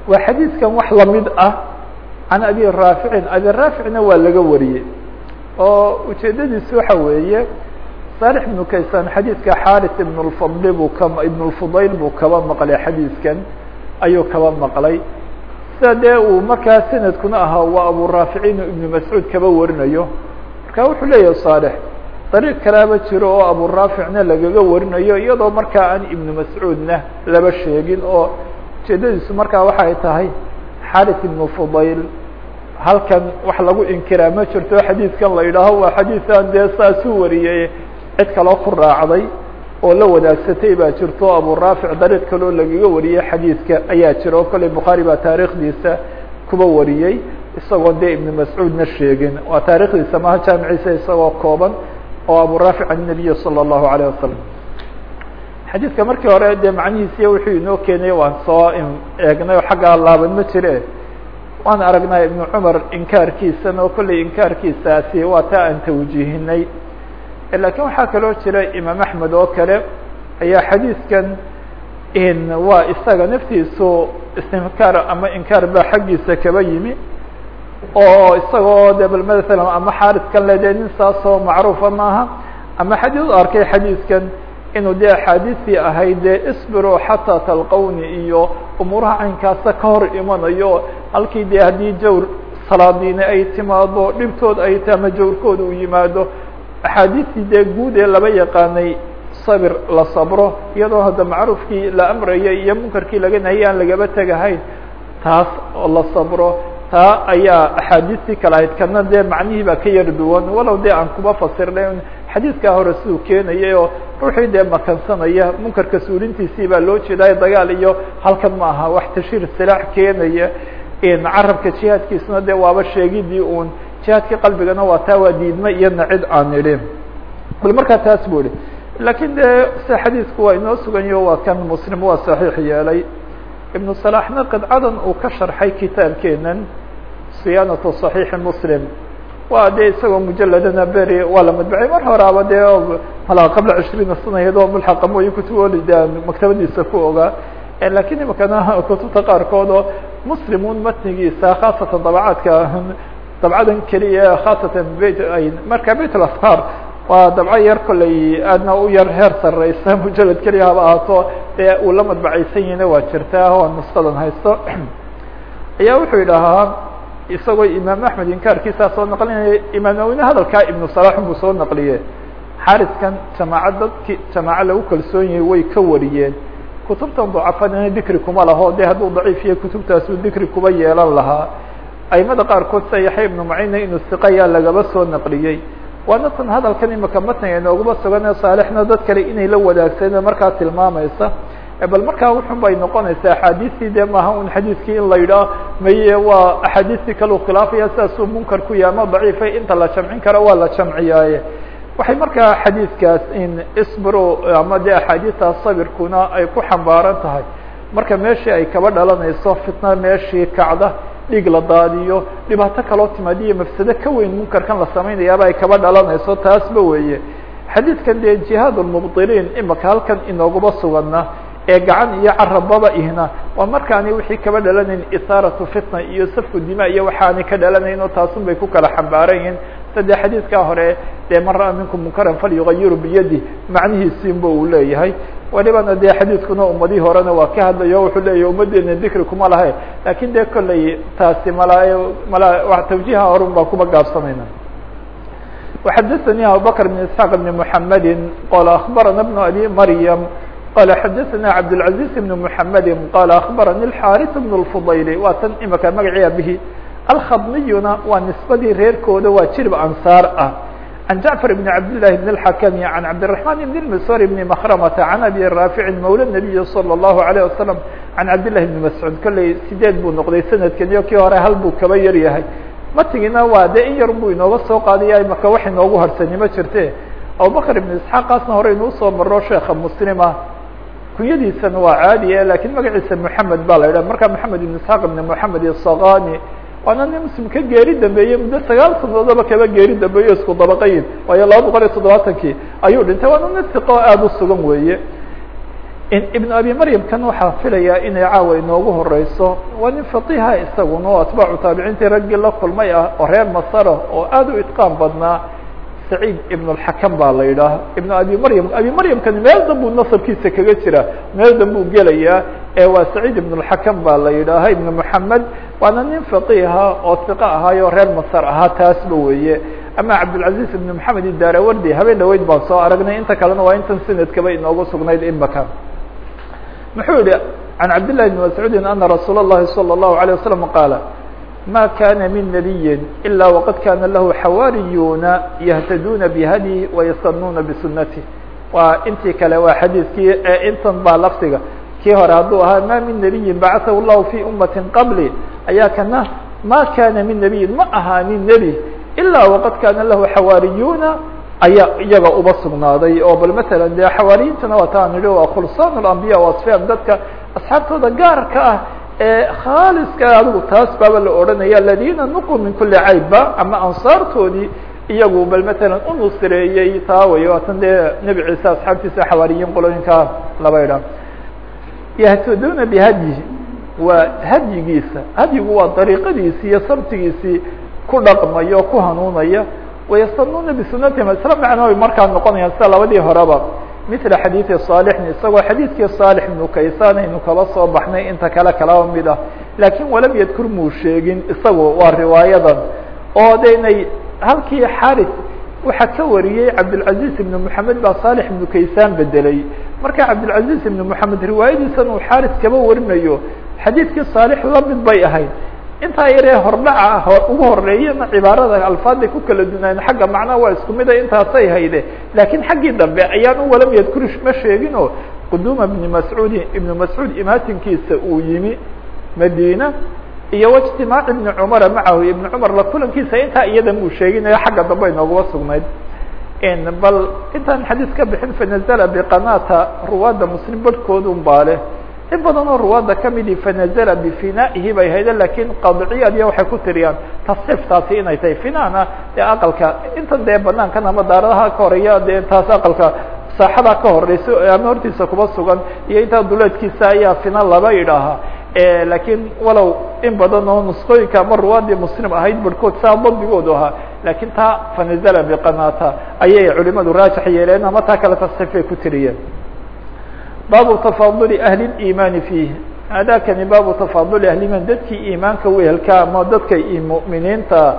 waa xadiidkan wax la mid ah can abi raaficin. Abi raaficna waa laga wariyey. Oo ujeedadiisu waxa weeye saalix ibnu kaysaan xadiidka xaris ibn lfadli buu ka ibn lfudayl buu kaba maqlay xadiidkan ayuu kaba maqlay. Sida dee uu markaa sanadkuna ahaa waa abu raaficin ibnu mascuud kaba warinayo. Marka wuxuu leeyahay saalix dariiq kalaaba jiro oo abu raaficna lagaga warinayo iyadoo markaa aan ibnu mascuudna laba sheegin oo ujeedadiisu markaa waxay tahay xaris ibnu fudayl. Halkan wax lagu inkiraa ma jirto xadiidkan la yidhaaho waa xadiisan dee saasuu wariyey cid kaloo ku raacday oo la wadaagsatay baa jirto abu raafic dariiq kaloo lagaga wariyey xadiidka ayaa jira oo kolley bukhaari baa taariikhdiisa kuba wariyey isagoo dee ibnu mascuudna sheegin waa taarikhdiisa maha jaamiciisa isagoo kooban oo abu raafic an nabiyi salى الlahu عalيه wasalam xadiidka markii hore dee macnihiisiya wuxuu inoo keenay waan soo eegnay oo xaggaa laaban ma jire waan aragnaa ibnu cumar inkaarkiisan oo kolley inkaarkiisaasi waa taa aan tawjiihinay laakiin waxaa kaloo jira imaam axmed oo kale ayaa xadiidkan waa isaga naftiisu istinkaar ama inkaar baa xaggiisa kaba yimi oo isagoo de bal masalan ama xaariskan le dee nin saasoo macruufa maaha ama xadii u arkay xadiidkan inuu dee axaadiistii ahayd dee isbiruu xataa talqowni iyo umuuraha caynkaasa ka hor imanayo halkii dee haddii jawr salaadiine ay timaado dhibtood ay ta ama jawrkooda uu yimaado axaadiistii dee guud ee laba yaqaanay sabir la sabro iyadoo hadda macruufkii la amrayay iyo munkarkii laga nahiyay aan lagaba tegahayn taas oo la sabro. Taa ayaa axaadiistii kale ahayd kana dee macnihii baa ka yar duwan. Walow dee aan kuba fasirnay xadiidkaa hore siduu keenayay oo ruuxii dee makansanaya munkarka suulintiisii baa loo jeedaay dagaal iyo halkan ma aha wax tashiir silaax keenaya. Carabka jihaadkiisuna dee waaba sheegidii un jihaadkii qalbigana waa taa waa diidma iyona cid aan idhin. Bal markaa taas bu ihi laakiin dee se xadiidku waa inoo suganyaho waa kan muslim waa saxiix yeelay. Ibnu salaxna qidcadan uu ka sharxay kitaabkeenan siyaanatu صaxiixi muslim. Waa dee isagoo mujaladana beri waa la madbacay mar horaaba dee malaa qabla cishriina sana iyadoo mulxaqa mooye kutuboli de maktabadiisa ku ogaa laakiin imikana kutubta qaarkood oo muslimun matnigiisa khaasatan dabcaadka dabcadan keliya khaasatan beyt marka beyt alasfar waa dabco yar kolley aadna u yar heer sareysa mujalad keliya haba ahaato dee uu la madbacaysan yahina waa jirtaa oo nuskadan haysto. Ayaa wuxuu yidhahaa isagoo imaam axmed inkaarkiisaa soo naqlinaya imaam nawine hadalkaa ibnu salax buu soo naqliye xariskan jamaaca dadki jamaaco lagu kalsoon yahay way ka wariyeen. Kutubtan dacafadina dikri kuma laho de hadduu daciif yahay kutubtaasuu dikri kuba yeelan lahaa aimada qaarkood sida yaxya ibnu macina inuu siqayaa lagaba soo naqliyey. Waana tan hadalkan imika matniga inooguma sugan ee saalixna dad kale inay la wadaagsadeen markaa tilmaamaysa. Bal markaa wuxun bay noqonaysaa axaadiistii de maaha un xadiiskii in la yidhaah maye waa axaadiistii kalau khilaafaya sidaasuu munkar ku yahay ama daciifa inta la jamcin karo waa la jamciyaaye. Waxay markaa xadiidkaas in isbro ama de axaadiistaas sabirkuna ay ku xambaaran tahay. Marka meeshii ay kaba dhalanayso fitna meeshii kacda dhiig la daadiyo dhibaato kaloo timaadiyo mafsado ka weyn munkarkan la samaynayaaba ay kaba dhalanayso taasba weeye. Xadiidkan dee jihaad lmubdiliin halkan inooguma sugana ee gacan iyo carababa ihna waa markaani wixii kaba dhalanayn isaaratu fitna iyo safku dima iyo waxaanay ka dhalanayn oo taasun bay ku kala xambaaran yihiin sade xadiidkaa hore dee man ra'a minkum munkaran falyugayiru biyadi macnihiisiinba uu leeyahay walibana dee xadiidkuna ummadihii horena waa ka hadlayo wuxuu leeyahy ummaddeena dikri kuma lahe lakin dee kolley taasi mala mala tawjiha horun baa kuba gaabsanayna وxadثnي abubكر بن اسحاq بن محamedi qال أخbarana بن abي mryم qال xadثna cabdالعaزيز بن محamedi qال أخbarani الxاriث بن الفضayl waa tan imika magacii abihi alkhadmiyuna waa nisbadii reerkooda waa jirb ansaar ah عن جعفر بن عبد الله بن الحكم عن عبد الرحمن بن المسور بن مخرمة عن أبي رافع مولى النبي صلى الله عليه وسلم عن عبد الله بن مسعود kolley sideed buu noqday sanadkan iyo kii hore hal buu kaba yar yahay matigina waa de in yar buu inooga soo qaadaya maka wax inoogu harsani ma jirte abubakr ibn isxaaqaasna hore inuu soo maro sheeka muslima kunyadiisana waa caadiye lakiin magaciisa moxamed baa la yidhah marka moxamed ibn isxaaq ibn moxamed isaqani waana nin muslim ka geeri dambeeyey muddo sagaal sanadoodaba kaba geeri dambeeyo isku dabaqayin waayo laba boqol iyo toddobaatankii ayuu dhintay. Waana nin siqo aada u sugan weeye. Ibn abi maryam waxaa filayaa inay caawa inoogu horeyso waa nin faqiha isaguna oo atbaacu taabiciintii raggii la kulmay ah oo reer masara oo aada u itqaan badnaa saciid ibn اlxakam baa la yidhaah ibn abi maryam abi maryamkani meel danbuu nasabkiisa kaga jira meel danbuu gelayaa ee waa saciid ibn اlxakam baa la yidhaaha ibn moxamed waana nin faqiha oo siqo ahaayo reer masar ahaa taasba weeye ama cabdالcaزiz ibn moxamed idarawardi habeen dhaweyd baan soo aragnay inta kalena waa intan sanadkaba inoogu sugnayd imaka muxuu yihi can cabd لlahi بn mascuudi ana rasuul الlahi salى الlahu عalيه wasalam qaala ma kana min nabiyi ilا waqad kana lahu xawaariyuna yhtaduna bhadyi wayastanuuna bsunatih waa intii kale waa xadiidkii intan baa lafdiga kii hore hadduu ahaa ma min nabiyin bacathahu llahu fi umati qabli ayaa kana ma kana min nabiyin ma ahaanin nebi ilaa waqad kana lahu xawaariyuna ayaa iyaga uba sugnaaday oo bal matala dee xawaariyintana waa taan idhi waa khulsaan اlambiya wasfan dadka asxaabtooda gaarka ah khaaliska adigu taas baaba la odhanaya aladina nuquu min kuli caybba ama ansaartoodii iyagu bal matalan u nusreeyey taa way dee nebi ciise asxaabtiisa xawaariyiin qolooyinka laba idha. Yahtaduna bihadyihi waa hadyigiisa hadyigu waa dariiqadiisii iyo sabtigiisii ku dhaqmaya ku hanuunaya wayastanuuna bisunatihim isla macno markaa noqonayaan sida labadii horeba mila xadiidi saalixin isagoo xadiidkii saalix ibnu kaysaan aynu kaba soo baxnay inta kale kalaba mid ah. Laakiin walam yadkur muu sheegin isagu waa riwaayadan. Oo de inay halkii xaris waxaa ka wariyey cabdilcaziz ibnu moxamed baa saalix ibnu kaysaan bedelay. Marka cabdilcaziz ibnu moxamed riwaayadiisan uu xaris kaba warinayo xadiidkii saalix la mid bay ahayd intaa yaree hordhaca ah ugu horeeyana cibaarada alfaaday ku kala dunaayeen xagga macnaa waa isku mida intaasay hayde. Laakiin xaggii dambe ayaan u walam yadkurish ma sheegino. Quduuma ibni mascuudin ibnu mascuud imaatinkiisa uu yimi madiina iyo waijtimaac ibni cumara macahu. Ibni cumar la kulankiisa intaa iyadan uu sheeginayo xagga dambe inooguba sugnayd. Bal intaan xadiis ka bixin fanazala biqanata ruwaadda muslim barhkoodun baa leh in badan oo ruwaada kamidii fanazla bfinaihi bay hayde laakiin qadciyad iyo waxay ku tiriyaan tasxiiftaasi inay tahay finana dee aqalka. Intan dee banaankan ama daaradaha ka horreeya dee taas aqalka saaxada ka horeysa ama hortiisa kuba sugan iyo intaa duleedkiisa ayaa fina laba idhaahaa lakiin walow in badan oo nusqooyinka ama ruwaadii muslim ahayd barhkood saa dabdigoodu ahaa laakiin taa fanazla bqanata ayay culimadu raajix yeeleen ama taa kale tasxiifay ku tiriyeen baabu tafaduli ahli اimaani fiih adakani baabu tafaduli ahliman dadkii iimaanka wehelka ama dadka muminiinta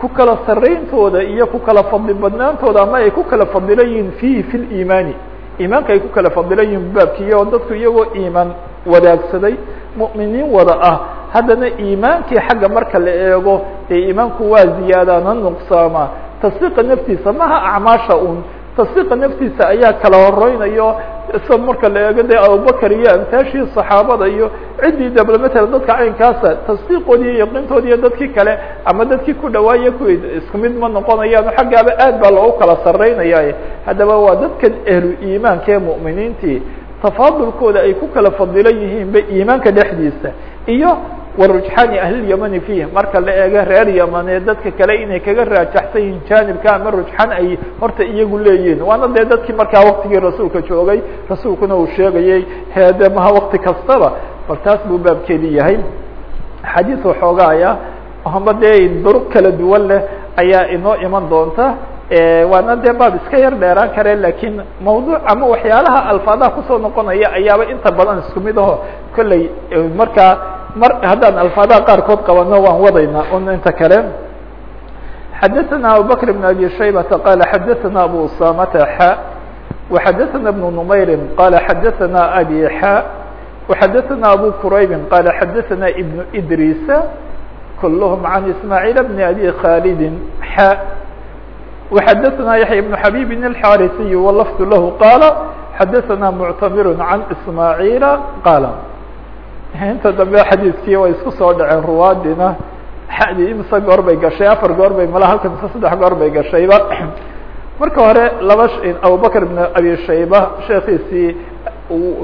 ku kala sarayntooda iyo ku kala fadli badnaantooda ama ay ku kala fadilan yihiin fiihi fi liimaani iimaanka ay ku kala fadilan yihiin baabkiiy oo dadku iyagoo iimaan wadaagsaday mu'miniin wada ah haddana iimaankii xagga marka la eego dee iimaanku waa ziyaadaana nuqsaama tasdiiqa naftiisa maha acmaasha un tasdiiqa naftiisa ayaa kala horeynayo isa marka la eego dee abubakar iyo amtaashii saxaabada iyo ciddii dabla matala dadka caynkaasa tasdiiqoodi iyo yaqiintoodi iyo dadkii kale ama dadkii ku dhawaaye ku isku mid ma noqonayaan xaggaaba aad baa loogu kala saraynaya haddaba waa dadkan ehlu iimaanka ee mu'miniintii tafaadulkooda ay ku kala fadilan yihiin ba iimaanka dhexdiisa iyo warujxaani ahlilyamani fiih marka la eego reer yamane dadka kale inay kaga raajaxsan yihiin jaanibka ama rujxan ay horta iyagu leeyihiin waana dee dadkii markaa waktigii rasuulka joogay rasuulkuna uu sheegayey hede maha kastaba? Bal taas buu baabkeedi yahay. Xadiis waxoogaaya ama dee duruq kala duwan leh ayaa inoo iman doonta. Waana dee baab iska yar dheeraan kare lakiin mawduuc ama waxyaalaha alfaadaha ku soo noqonaya ayaaba inta badan isku mid aho. Kolley markaa mar haddaan alfaadaha qaarkood qabano waan wadayna un inta kale xadaثna abubakr بn abi shaybata qala xadaثna abu usamata xa وxadaثna بن نmayri qala xadaثna abi xa وxadaثna abu quraybi qala xadaثna ibn idrisa kulhm can ismaaعiil bn abi khalidi xa وxadaثna yaحya بن xabيb الxاrثي wlfd lah qala xadaثna mctamir can ismaaعiila qala inta dambe xadiidkii way isku soo dhaceen ruwaadina. Xadii imse goor bay gashay afar goor bay mala halka mise saddex goor bay gashayba. Marka hore laba abubakr ibn abi shayba sheekiisii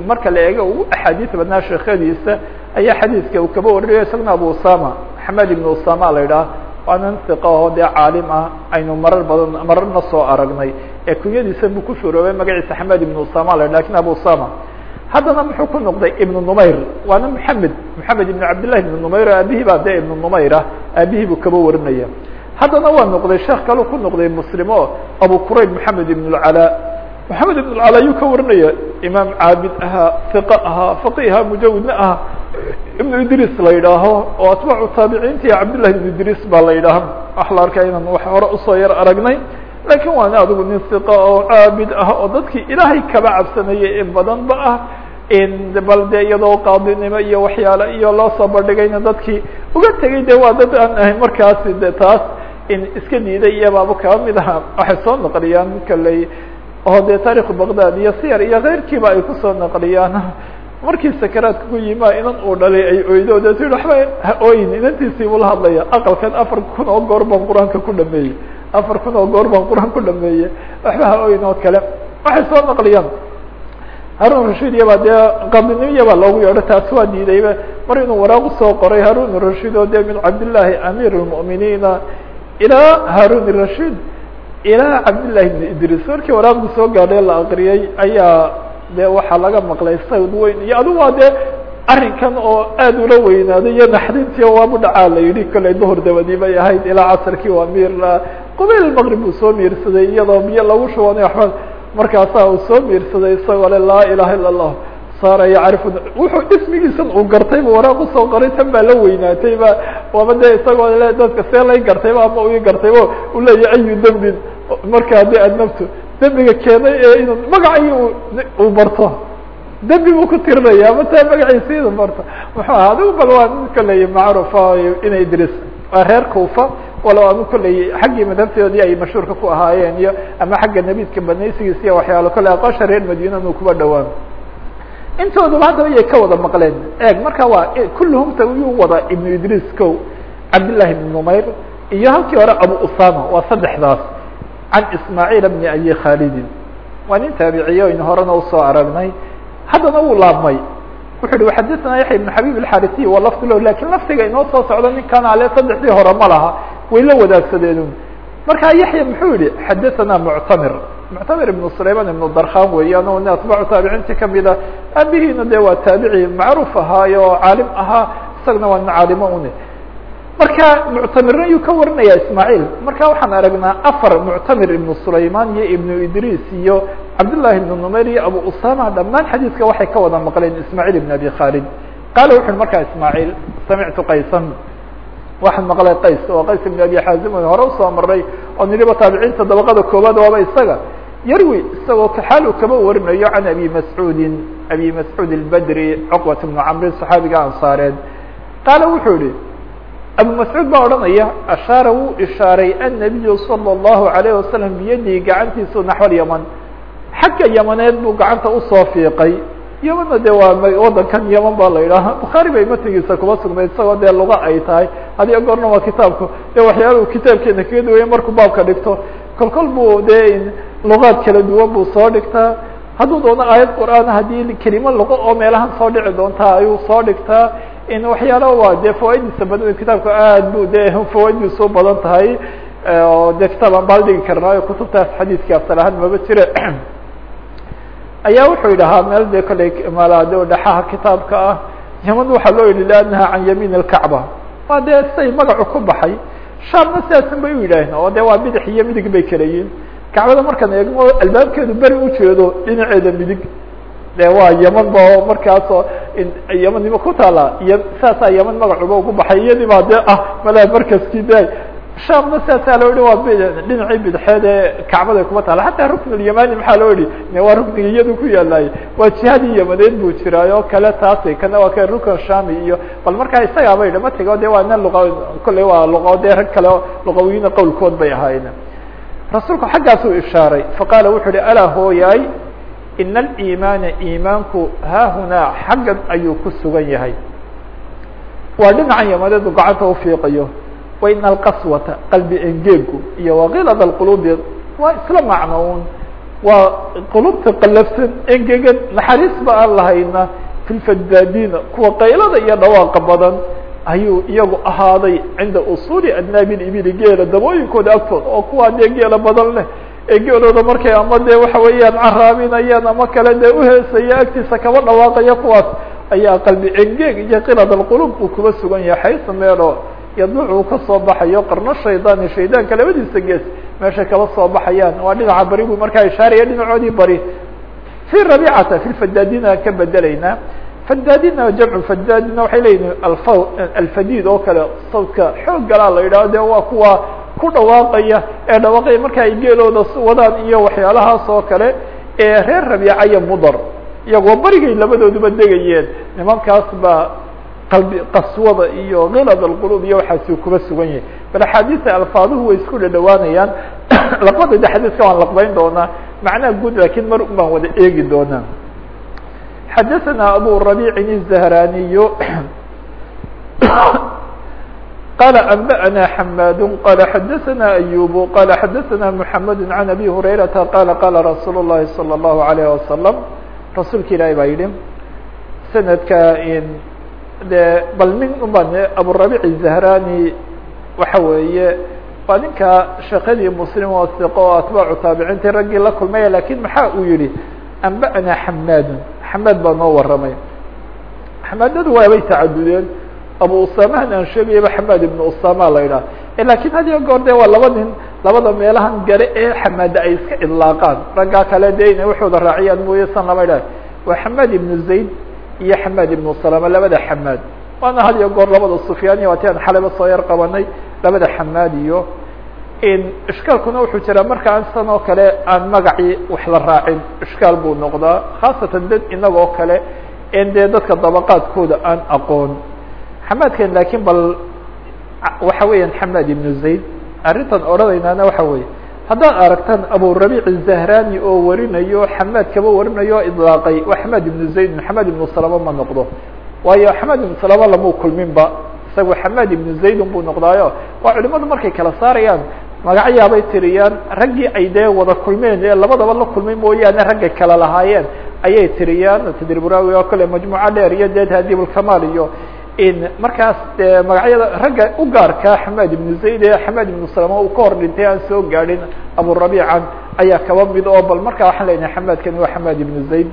marka la eego ugu axaadiis badnaa sheekhadiisa ayaa xadiiska uu kaba warinayo isagna abu usama maxamed ibn usama la idhaah waanan iqa oo dee caalim ah aynu marar badan mararna soo aragnay. Ee kunyadiisa buu ku shuroobay magaciisa xamed ibn usama la laakiin abu usama haddana muxuu ku noqday ibn numayr? Waana mxamed mxamed ibn cabdillahi ibn numayr aabihii baa dee ibn numayr ah. Aabihii buu kaba warinaya. Haddana waa noqday sheekh kalu ku noqday muslim o abu qurayb maxamed ibn اlcalaa maxamed ibn اlcalaa ayuu ka warinaya. Imaam caabid ahaa iqa ahaa faqiha mujawidna aha ibnu idris la yidhaaho oo atbaacu taabiciinta iyo cabdillahi ibn idris baa la yidhaaha. Waxa la arkaya inaan wax hore u soo yar aragnay laakiin waana adigu nin iqa oo caabid ah oo dadkii ilaahay kaba cabsanayay in badan ba ah bal de iyadoo qaadinimo iyo waxyaale iyo loo soo bandhigayna dadkii uga tegay de waa dad aan ahayn markaasi de taas in iska diiday iyabaaba kaba mid aha. Waxay soo naqliyaan kaley oo de taarikhu baqdad iyo siyar iyo keyrkiiba ay ku soo naqliyaan markii sakaraadka ku yima inan uu dhalay ay oydo de ti waxba ha ooyin. Inantiisii buu la hadlaya aqalkan afar kun oo goor baan qur'aanka ku dhameeyey. Afar kun oo goor baan qur'aan ku dhameeyey. Waxba ha ooyin oo kale. Waxay soo naqliyaan harun rashid iyaba dee qadinimo iyabaa loogu yeedho taasi waa diidayba mar inuu waraaq u soo qoray harun rashid oo de min cabdillahi amiir اlmu'miniina ilaa harun rashid ilaa cabdillahi ibn idris. Markii waraaqdu soo gaadhay la akriyay ayaa de waxaa laga maqlay sawd weyn iyo adigu waa dee arrinkan oo aad ula weynaaday iyo naxdintii waabu dhacaa la yidhi kollay duhur dabadii bay ahayd ilaa casarkii waa miirla qubayl maqrib uu soo miirsaday iyadoo biyo lagu shubanay waxba markaasaa uu soo miirsaday isagoo le laa ilaha illa allah saara yacrifu wuxuu ismigiisan uu gartayba waraaq u soo qoray tan baa la weynaatayba waaba dee isagoo le dadka see lay gartayba ama ii gartayba u leeyahy ayu dembin markaa de adnabtu dembiga keenay ee inuu magacii uu barto. Dembi buu ku tirinaya ama taa magaciisa inu barto. Muxuu aha adigu bal waa nin kolley macrufa ina idris waa reer kufa walow anu kolley xaggii madhabtoodii ay mashhuurka ku ahaayeen iyo ama xagga nebidka banaysigiisa iyo waxyaalo kolley aqoosha reer madiina inu kuba dhowaan. Intooduba haddaba yay ka wada maqleen. Eeg marka waa kulluhumta yuu wada ibnu idriis ko cabdillahi ibn numayr iyo halkii hore abu usama waa saddexdaas can ismaaciil bni abi khaalidin waa nin taabiciye aynu horena u soo aragnay haddana wuu laabmay wuxu uhi xadana yaxya ibn xabib alxarisiy waa lafdilo laakiin laftiga inoo soo socda ninkan ale saddexdii hore ma laha way la wadaagsadeen markaa yaxya muxuu yihi xadaana muctamir muctamir ibnu sulayman ibnu darkhan weeyaan o ina atbaacu taabiciintii kamida aabihiina de waa taabici macruuf ahaayo caalim ahaa isagna waa nin une marka muctamiro ayuu ka warinaya ismaaciil. Marka waxaan aragnaa afar muctamir ibnu sulayman iyo ibnu idris iyo cabdllahi ibnu numayr iyo abu usama dhammaan xadiidka waxay ka wada maqleen ismaaciil ibn abi khalid qaala wuxu markaa ismaaciil samictu qaysan. Waxaan maqlay qays oo qays ibn abi xaazim an hore u soo maray oo niriba taabiciinta dabaqada koowaad waaba isaga. Yarwi isagoo xaalu kaba warinayo can abi mascuudin abi mascuud albadri cuqbat ibnu camrin saxaabiga ansaareed. Qaala wuxuu yihi abu mascuud baa odhanaya ashaara wuu ishaaray annabiyu salى اllahu alayh wasalam biyadii gacantiisu naxwal yaman. Xagga yamaneed buu gacanta u soo fiiqay. Yamana de waa wadankan yaman baa la yidhaha bukhaari bay matigiisa kuma sugnayd isagoo dee luga ay tahay. Hadiyo goorna waa kitaabku de waxyaalahu kitaabkeena kaga duwaya markuu baabka dhigto. Kolkol buu dee lugaad kala duwan buu soo dhigtaa. Hadduu doono aayad qur'aan haddii kelimo luqo oo meelahan soo dhici doontaa ayuu soo dhigtaa in waxyaala waa dee fawaidiisa badan kitaabku aad bu de fawaidiisu badan tahay oo de kitaab aan baal dhigi karnaayo kutubtaas xadiidka asalahaan maba jire ayaa wuxuu yidhahaa meel de kolley malade dhaxaha kitaabka ah yaman waxaa loo yihi liannaha can yamiin alkacba. Waa dee siday magacu ku baxay. Shaamna sidaasan bay u yidhaaheen oo de waa bidix iyo midig bay kala kacbada markaan eegno albaabkeedu beri ujeedo dhinaceeda midig. De waa yaman ba markaasoo yamannimo ku taala y saasaa yaman magacuba ugu baxay iyadii baa de ah malaa markaskii de shaamna sidaasaa loo yihi waa dhinacii bidxeed ee kacbada kuma taala. Xataa rukn اlyamani maxaa loo yihi waa rukniga iyadu ku yaalaay waa jihadii yamaneed buu jiraay oo kale taasi kana waa ka rukn shami iyo bal markaa isagaaba yidhi matigo de waa nin luqa kolley waa luqo de rag kale luqawiyiina qowlkood bay ahaayeen. Rasuulku xaggaasuu ishaaray faqaala wuxuu uhi alaa hooyaay ina aliimaana iimaanku haahunaa xaggan ayuu ku sugan yahay. Waa dhinacan yamaneedu gacanta ufiiqayo wa ina alqaswata qalbi engeegu iyo wakilad alqulubi waa isla macnoun waa qulubta qalafsan engegan naxariis ba aan lahayna fi lfadaadiina kuwa qaylada iyo dhawaaqa badan ayuu iyagu ahaaday cinda usuuli adnaabi ibili geela dabooyinkooda agtood oo kuwaa dee badan leh ee geelooda markay ama dee waxa weeyaan caraabinayaan ama kale dee uheesaya agtiisa kaba dhawaaqaya kuwaas ayaa qalbi engeeg iyo qilad alqulub uu kuba sugan yahay xaysa meelo. Yaduuc uu ka soo baxayo qarno shaydaani shaydaanka labadiisa gees meeshay kaba soo baxayaan. Waa dhinaca bari buu markaa ishaaraya dhinacoodii bari. Fi rabicata fi lfadaadina ka bedelaynaa fadaadina jamcu fadaadina waxay leeyihiin alf alfadiid oo kale. Sawdka xoog galaa la yidhaho de waa kuwa ku dhawaaqaya ee dhawaaqaya marka ay geelooda wadaan iyo waxyaalahaas oo kale ee reer rabiica iyo mudar iyagoo barigay labadooduba degayeen nimankaas baa qalbi qaswada iyo kilad alqulub iyo waxaasi kuba sugan yahay bal axaadiisa alfaaduhu way isku dhadhawaanayaan laqbadada xadiiska waan laqbayn doonaa macnaha guud lakin mar un baan wada eegi doonaa xadaثna abu ربيع الزهراني قال أنبأنا حماد قال حدثنا أيوب قال حدثنا محمد عن أبي هريرة قال قال رsuuل اللhi صلى الله عليه وسلم رasuulka ilahi baa yihi سندka de bal nin uban abuالربيع الزهراني waxa weeye waa ninka sheekadii mslim oo ثiqo o atباcu taabiciintii raggii la kulmaya lakin maxaa uu yihi أنbأna حmاd xmاd baa noo waramay xmaadadu waabay tacadudeen abu usamahan aan sheegayaba xamaad ibnu usama la yidhaha laakiin had iyo goor de waa laba nin labada meelahan gare ee xamaada ay iska idlaaqaan. Raggaa kale de inay waxooda mooye san lama idhaha waa xamaad ibnu zayd iyo xamaad ibnu salama labada xamaad waana had iyo goor labada sufyaaniya waati aan soo yar qabanay labada xamaad iyo ishkaalkuna wuxuu jiraa marka aan san oo kale aan magacii wax la raacin. Ishkaal buu noqdaa khaasatan dad inagoo kale dee dadka dabaqaadkooda aan aqoon xamaadkan laakiin bal waxa weeyaan xamaad ibnu zayd arrintan odhanaynaana waxa weeye haddaad aragtaan aburabic zahrani oo warinayo xamaad kaba warinayo o ilaaqay waa xamaad ibnu zayd xamaad ibnu salama ma noqdo. Waayo xamaad ibnu salama lamau kulminba isagu xamaad ibnu zaydun buu noqdaayo. Waa culimadu markay kala saarayaan magacyaabay tiriyaan raggii ay dee wada kulmeen ee labadaba la kulmay mooyaane ragga kala lahaayeen ayay tiriyaan. Tadriburawi oo kale majmuuco dheer iyo deed hadibulkamaal iyo in markaas dee magacyada ragga u gaarkaa xamaad ibnu zayd ee xamaad ibnu salama uu ka hor dhintay aan soo gaadhin aburabiican ayaa kaba mid oo bal markaa waxaan leenahay xamaadkani waa xamaad ibnu zayd.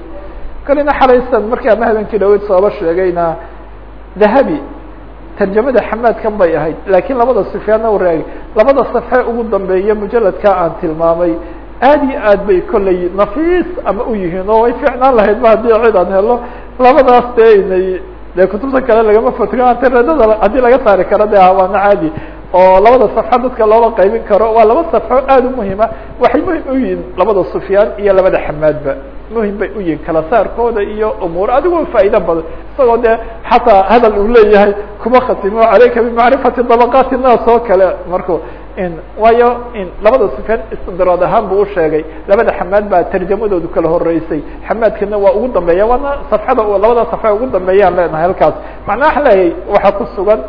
Kalena xalaysan markaa ma habeenkii dhaweyd sooba sheegayna dahabi tarjamada xamaadkan bay ahayd laakiin labada sifyaanna u raagay labada safxe ugu dambeeya mujaladka aan tilmaamay aad iyo aad bay kolley nafiis ama u yihiin oo way fiicnaan lahayd ba haddii cid aan helo labadaas dee dee kutubta kale lagama fotigo antiradada haddii laga saari karo de waana caadi oo labada safxo dadka looga qaybin karo waa laba safxo aad u muhima waxay muhiim u yihiin labada sufyaan iyo labada xamaadba. Muhim bay u yihiin kala saarkooda iyo umuur. Adigoo faa'ido badan. Isagoo dee xataa hadal uu leeyahay kuma khatimo. Calayka bimacrifati dabaqaati naas oo kale. Marku in waayo labada sufyaan istidraad ahaan buu usheegay labada xamaad baa tarjamadoodu kala horeysay xamaadkana waa ugu dambeeya waana safxada labada safxa ugu dambeeyaan leenahay halkaas. Macnaa waxaa leeyahay waxaa ku sugan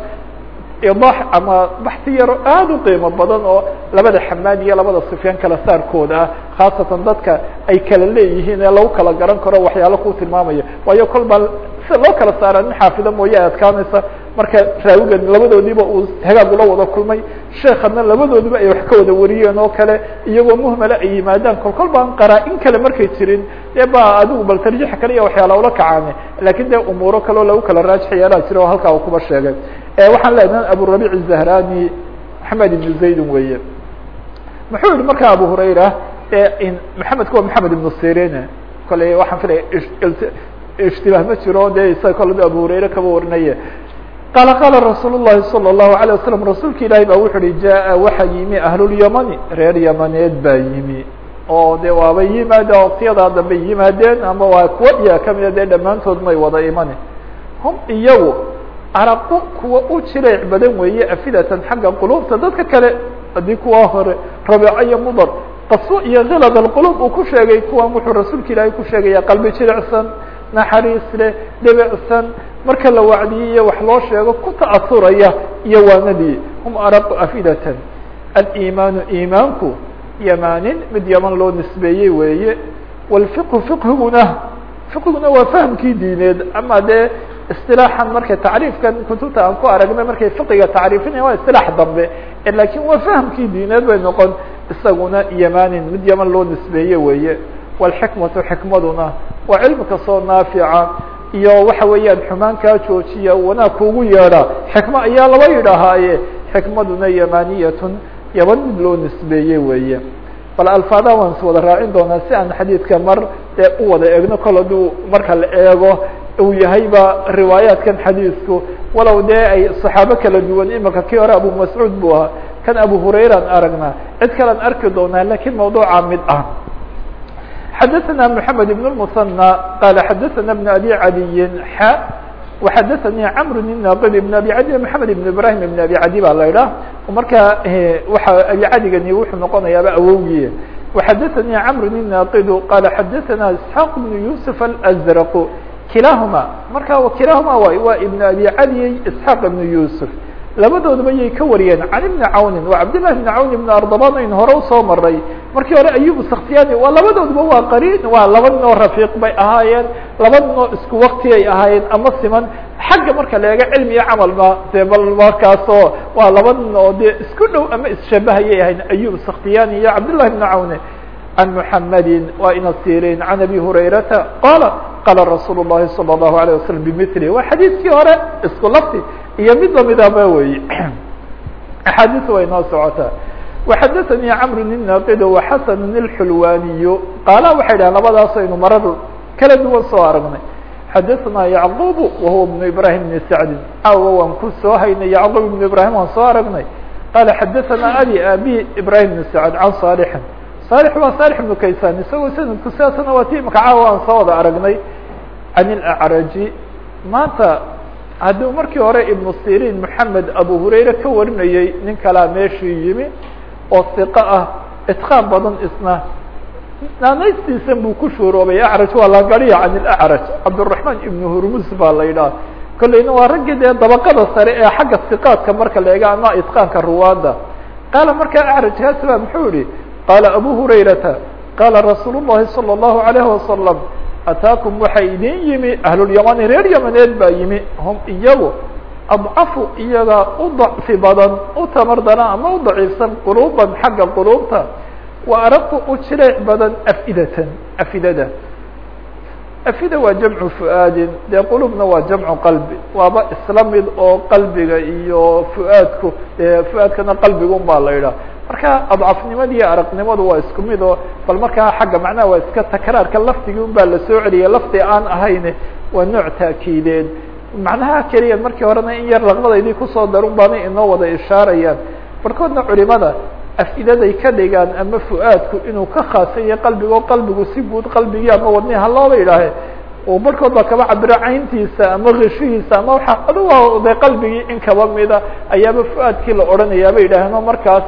idax ama baxsi yaro aad u qiimo badan oo labada xamaad iyo labada sufyaan kala saarkooda ah. Khaasatan dadka ay kala leeyihiin ee lagu kala garan karo waxyaalo ku tilmaamaya. Waayo kol baa si loo kala saara nin xaafida mooye adkaanaysa marka raawigan labadoodiiba uu hagaag ula wada kulmay sheekana labadoodiba ay wax ka wada wariyeen oo kale iyagoo muhmala ay yimaadaan kol kol baan qaraa-in kale markay jirin dee ba adigu bal tarjiix kale iyo waxyaala ula kacaane. Lakin dee umuuro kaleo lagu kala raajix jira oo halkaa uu kuba sheegay. Waxaan leenaha aburabic الzahrani maxamed ibn zaydin weeye. Muxuu yihi marka abu hurayra maxamedka waa maxamed ibn sirin kole waxaan filaya ishtibaah ma jiro de isaga kole abu hurayre kaba warinaye qaala qaala rasuul الlahi salى الlahu عalيه wasalam rasuulka ilaahi ba wuxu uhi jaa waxa yimi ahlulyamani reer yamaneed baa yimi oo de waabay yimaade waqtiyadaa dambe yimaadeen ama waa kuwa iya kamida dee dhammaantood may wada imani hum iyagu araqu kuwa u jireec badan weeye afidatan xagga qulubta dadka kale haddii kuwa hore rabeeco iyo mudar qaso iyo khilad alqulub uu ku sheegay kuwan wuxuu rasuulka ilaahay ku sheegaya qalbi jirecsan naxariis leh dhibicsan marka la wacdiyey iyo wax loo sheego ku ta'asuraya iyo waanadii hum araqu afidatan. Alimaanu imaanku yamanin mid yaman loo nisbeeyey weeye. Walfiqhu fiqhiguna fiqhiguna waa fahamkii diineed. Ama dee isilaaxan marka tacriifkan kutubta aan ku aragnay markay fiqiga tacriifinaya waa isilaax dambe. Lakin waa fahamkii diineed bay noqon. Isaguna yamanin mid yaman loo nisbeeye weeye walxikmatu xikmaduna waa cilmi kastoo naafica iyo waxa weeyaan xumaan kaa joojiya wanaag kuugu yeedha xikmo ayaa laba yidhaahaaye xikmaduna yamaniyatun yaman mid loo nisbeeye weeye bal alfaada waan is wada raacin doonaa si aan xadiidka mar u wada eegno kol marka la eego uu yahayba riwaayaatkan xadiisku walow dee ay صaxaabo kala duwan imika kii hore abu mascuud buu ahaa kan abu hurayran aragnaa cid kalean arki doonaa laakiin mawduuca mid ah xadaثna mحamed بن المثنى qal xadaثna بن abi عadiyi x وxadaثnي cmr الناqd بن abi cadi mحamed بن ibrahim بن abi cadi ba la idhah marka waxa abi cadigani wuxuu noqonayaaba awowgiye وxadaثnي cmr الناqd qal xadaثna isحاq بن yusuf الأزrq kilahuma marka kilahuma waay waa ibn abi cadiy isxaaq ibn yusuf labadoodaba yay ka wariyeen. Can ibni cawnin waa cabdillahi ibni cawn ibn ardaban aynu hore u soo maray markii hore ayub sakhtiyani waa labadoodaba waa qariin waa laba nin oo rafiiq bay ahaayeen laba nin oo isku wakti ay ahaayeen ama siman xagga marka la eego cilmi iyo camalba dee bal markaasoo waa laba nin oo dee isku dhow ama isshabahayay ahayn ayub sakhtiyani iyo cabdillahi ibni cawne عن محمد وإن سيrين عن أبي هريرة قال قال رsuuل اللhi صلى الله عليه وسلم بمثله waa xadيiثkii hore isku lfti iyo mid lamidaba wey أحاadiث way noo socotaa وxadثني cمر الناqd وxسن الحلواني qاala waxay dhahn labadaas aynu marar kala duwan soo aragnay xadثna يعقوب وهو بن إبراهيم بن سعد aw waan ku soo haynay يعقوب بن إبراهيم waan soo aragnay qال xadثna أbي abي إبراهيم بن سعد عن صالح صالح waa صالح بن kaysan isagoo sanadku sidaasna waa ti imaka caawa aan soo wada aragnay can الأعraji maanta hadduu markii hore iبن sirin محamed abu hurayre ka warinayey nin kalaa meeshii yimi oo ثiqo ah itqaan badan isna naanaystiisan buu ku shuuroobay acraj waa lagariya can ilacraj cabdالرaحman ibn hurmus baa la yidhaha kolleyna waa raggii dee dabaqada sare ee xagga siqaadka marka la eega ama itqaanka ruwaada qaala markaa acrajkaasi ba muxuu yihi qaala abu hurayrata qaala rasuul الlahi salى الlahu عalayه wasalam ataakum waxaa idin yimi ahlulyamani reer yamaneed baa yimi hum iyagu adcafu iyaga u dacfi badan u tamar daran ama u daciifsan quluuban xagga quluubta wa araqu u jileec badan afidatan afidada afida waa jamcu fu'aadin dee qulubna waa jamcu qalbi waaba isla mid oo qalbiga iyo fu'aadku dee fu'aadkana qalbigun baa la yidhaha marka adcafnimada iyo araqnimadu waa isku mid oo bal markaa xagga macnaha waa iska takraarka lafdigii un baa la soo celiyay lafdi aan ahayn waa nooc taakiideed macnaha keliya markii horena in yar laqbadaydii ku soo darun baanay inoo wada ishaarayaan. Barkoodna culimada afidaday ka dhigaan ama fu'aadku inuu ka khaasan yahay qalbigo qalbigu si guud qalbigii ama wadnihi halooba idhaahe oo barhkood baa kaba cabiro cayntiisa ama kishihiisa ama waxa adugo de qalbigii in kaba mida ayaaba fu'aadkii la odhanayaa bay yidhaaheen markaas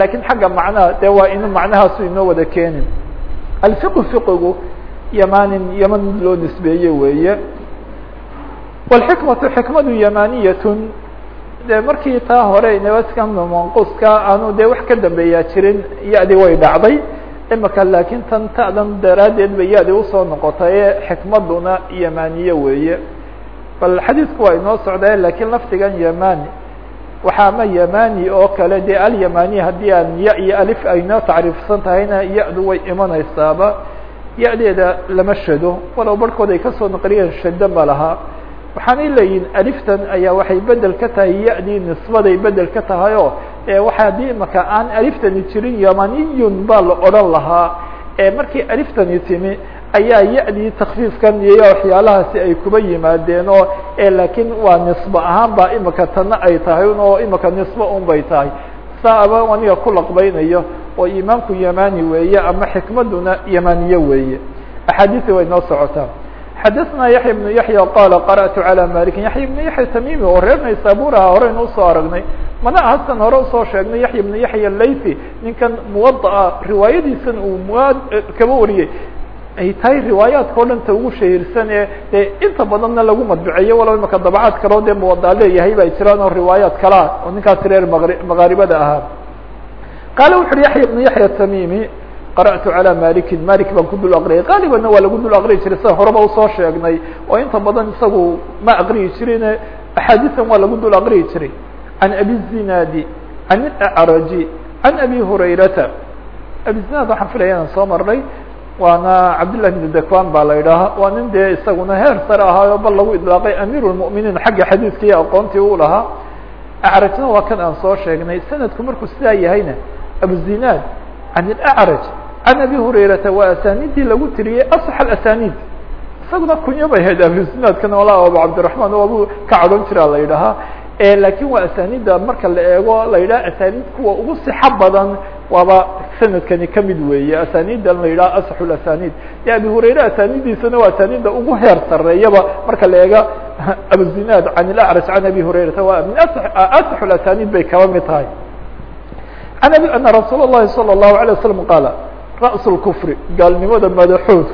lakiin xagga macnaha de waa inu macnahaasu inoo wada keenin. Alfiqu fiqigu yamanin yaman loo nisbeeye weeye. Wاlxikmatu xikmadu yamaniyatun de markii taa hore nabadka manquska aanu de wax ka dambeeyaa jirin ya-di way dhacday imika laakiin tan ta'dan daraaddeed bay ya-di u soo noqotaye xikmaduna yamaniye weeye. Bal xadiidku waa inoo socdaye lakiin lafdigan yamani waxaa ama yamani oo kale de alyamani haddii aan ya iyo alif aynoo tacriifsan tahayna ya-du way imanaysaaba. Ya-deeda lama shado. Walow barhkood ay ka soo naqliyeen shado ma laha waxaanay leeyihiin aliftan ayaa waxay bedel ka tahay ya-dii nisbaday bedel ka tahay oo waxa haddii imaka aan aliftani jirin yamaniyun baa la odhan lahaa. Markii aliftani timi ayaa ya-dii takfiifkan iyo waxyaalahaasi ay kuba yimaadeen oo laakiin waa nisbe ahaan baa imika tana ay tahay oo imika nisbe un tahay. Saaba aniga ku laqbaynayo oo imaamku yamani weeye ama xikmaduna yamaniye weeye. Axaadiisi way noo socotaa xadaثna yaحya بن yaحya qala qarأtu عalى maliki yaحya بن yaحya tamimi oo reer naysaburaha horeynu usoo aragnay mana hasan hore usoo sheegnay yaحya بن yaحya laythi ninkan muwadaa riwaayadiisan uu muad kaba wariyey ay tahay riwaayaadka o dhan ta ugu shahiirsan ee dee inta badanna lagu madbiceeyo walow imaka dabcaad kaleo dee muwadaa leeyahay bay jiraan oo riwaayaat kalea oo ninkaasi reer maqaaribada ahaa qaala wuxu uhi yaحya بن yaحya tamimi qaractu calىa malikin malik baan ku dul aqriyay. Qaalibanna waa lagu dul aqriyi jiray sida horeba u soo sheegnay. Oo inta badan isagu ma aqriyi jirine axaadiian waa lagu dul aqriyi jiray. Can abi zinaadi can acraji can abi hurayrata. Abi waxaan filaya soo marnay. Waana cabdillah ibn dakwan baa la yidhaaha. Waa nin dee isaguna heer sare ahaayo bal lagu idlaaqay amiir lmuminiin xagga xadiidkii aqoontii u lahaa. Acrajna waa kan aan soo sheegnay. Sanadku markuu sidaa yahayna abuzinaad can ilacraj can abi hurayrata waa asanidii lagu tiriyey aصx asanid isaguna kunyo bay ahayd abusinadkana wala abu cabdiرaحman o abu ka cadhon jiraa la yidhahaa lakin waa asanida marka la eego la yidhaha asanid kuwa ugu sixo badan waaba sanadkani kamid weeye asanidan la yidhaha aصx asanid e abi hurayre asanidiisana waa asanida ugu heer sareeyaba marka la eega abuzinad can اأcraj can abi hurayrata waa min aصx asanid bay kaba mid tahay an abi ana rasuul الlahi salى الlahu عalيه waslm qaala ra's اkfri gaalnimada madaxood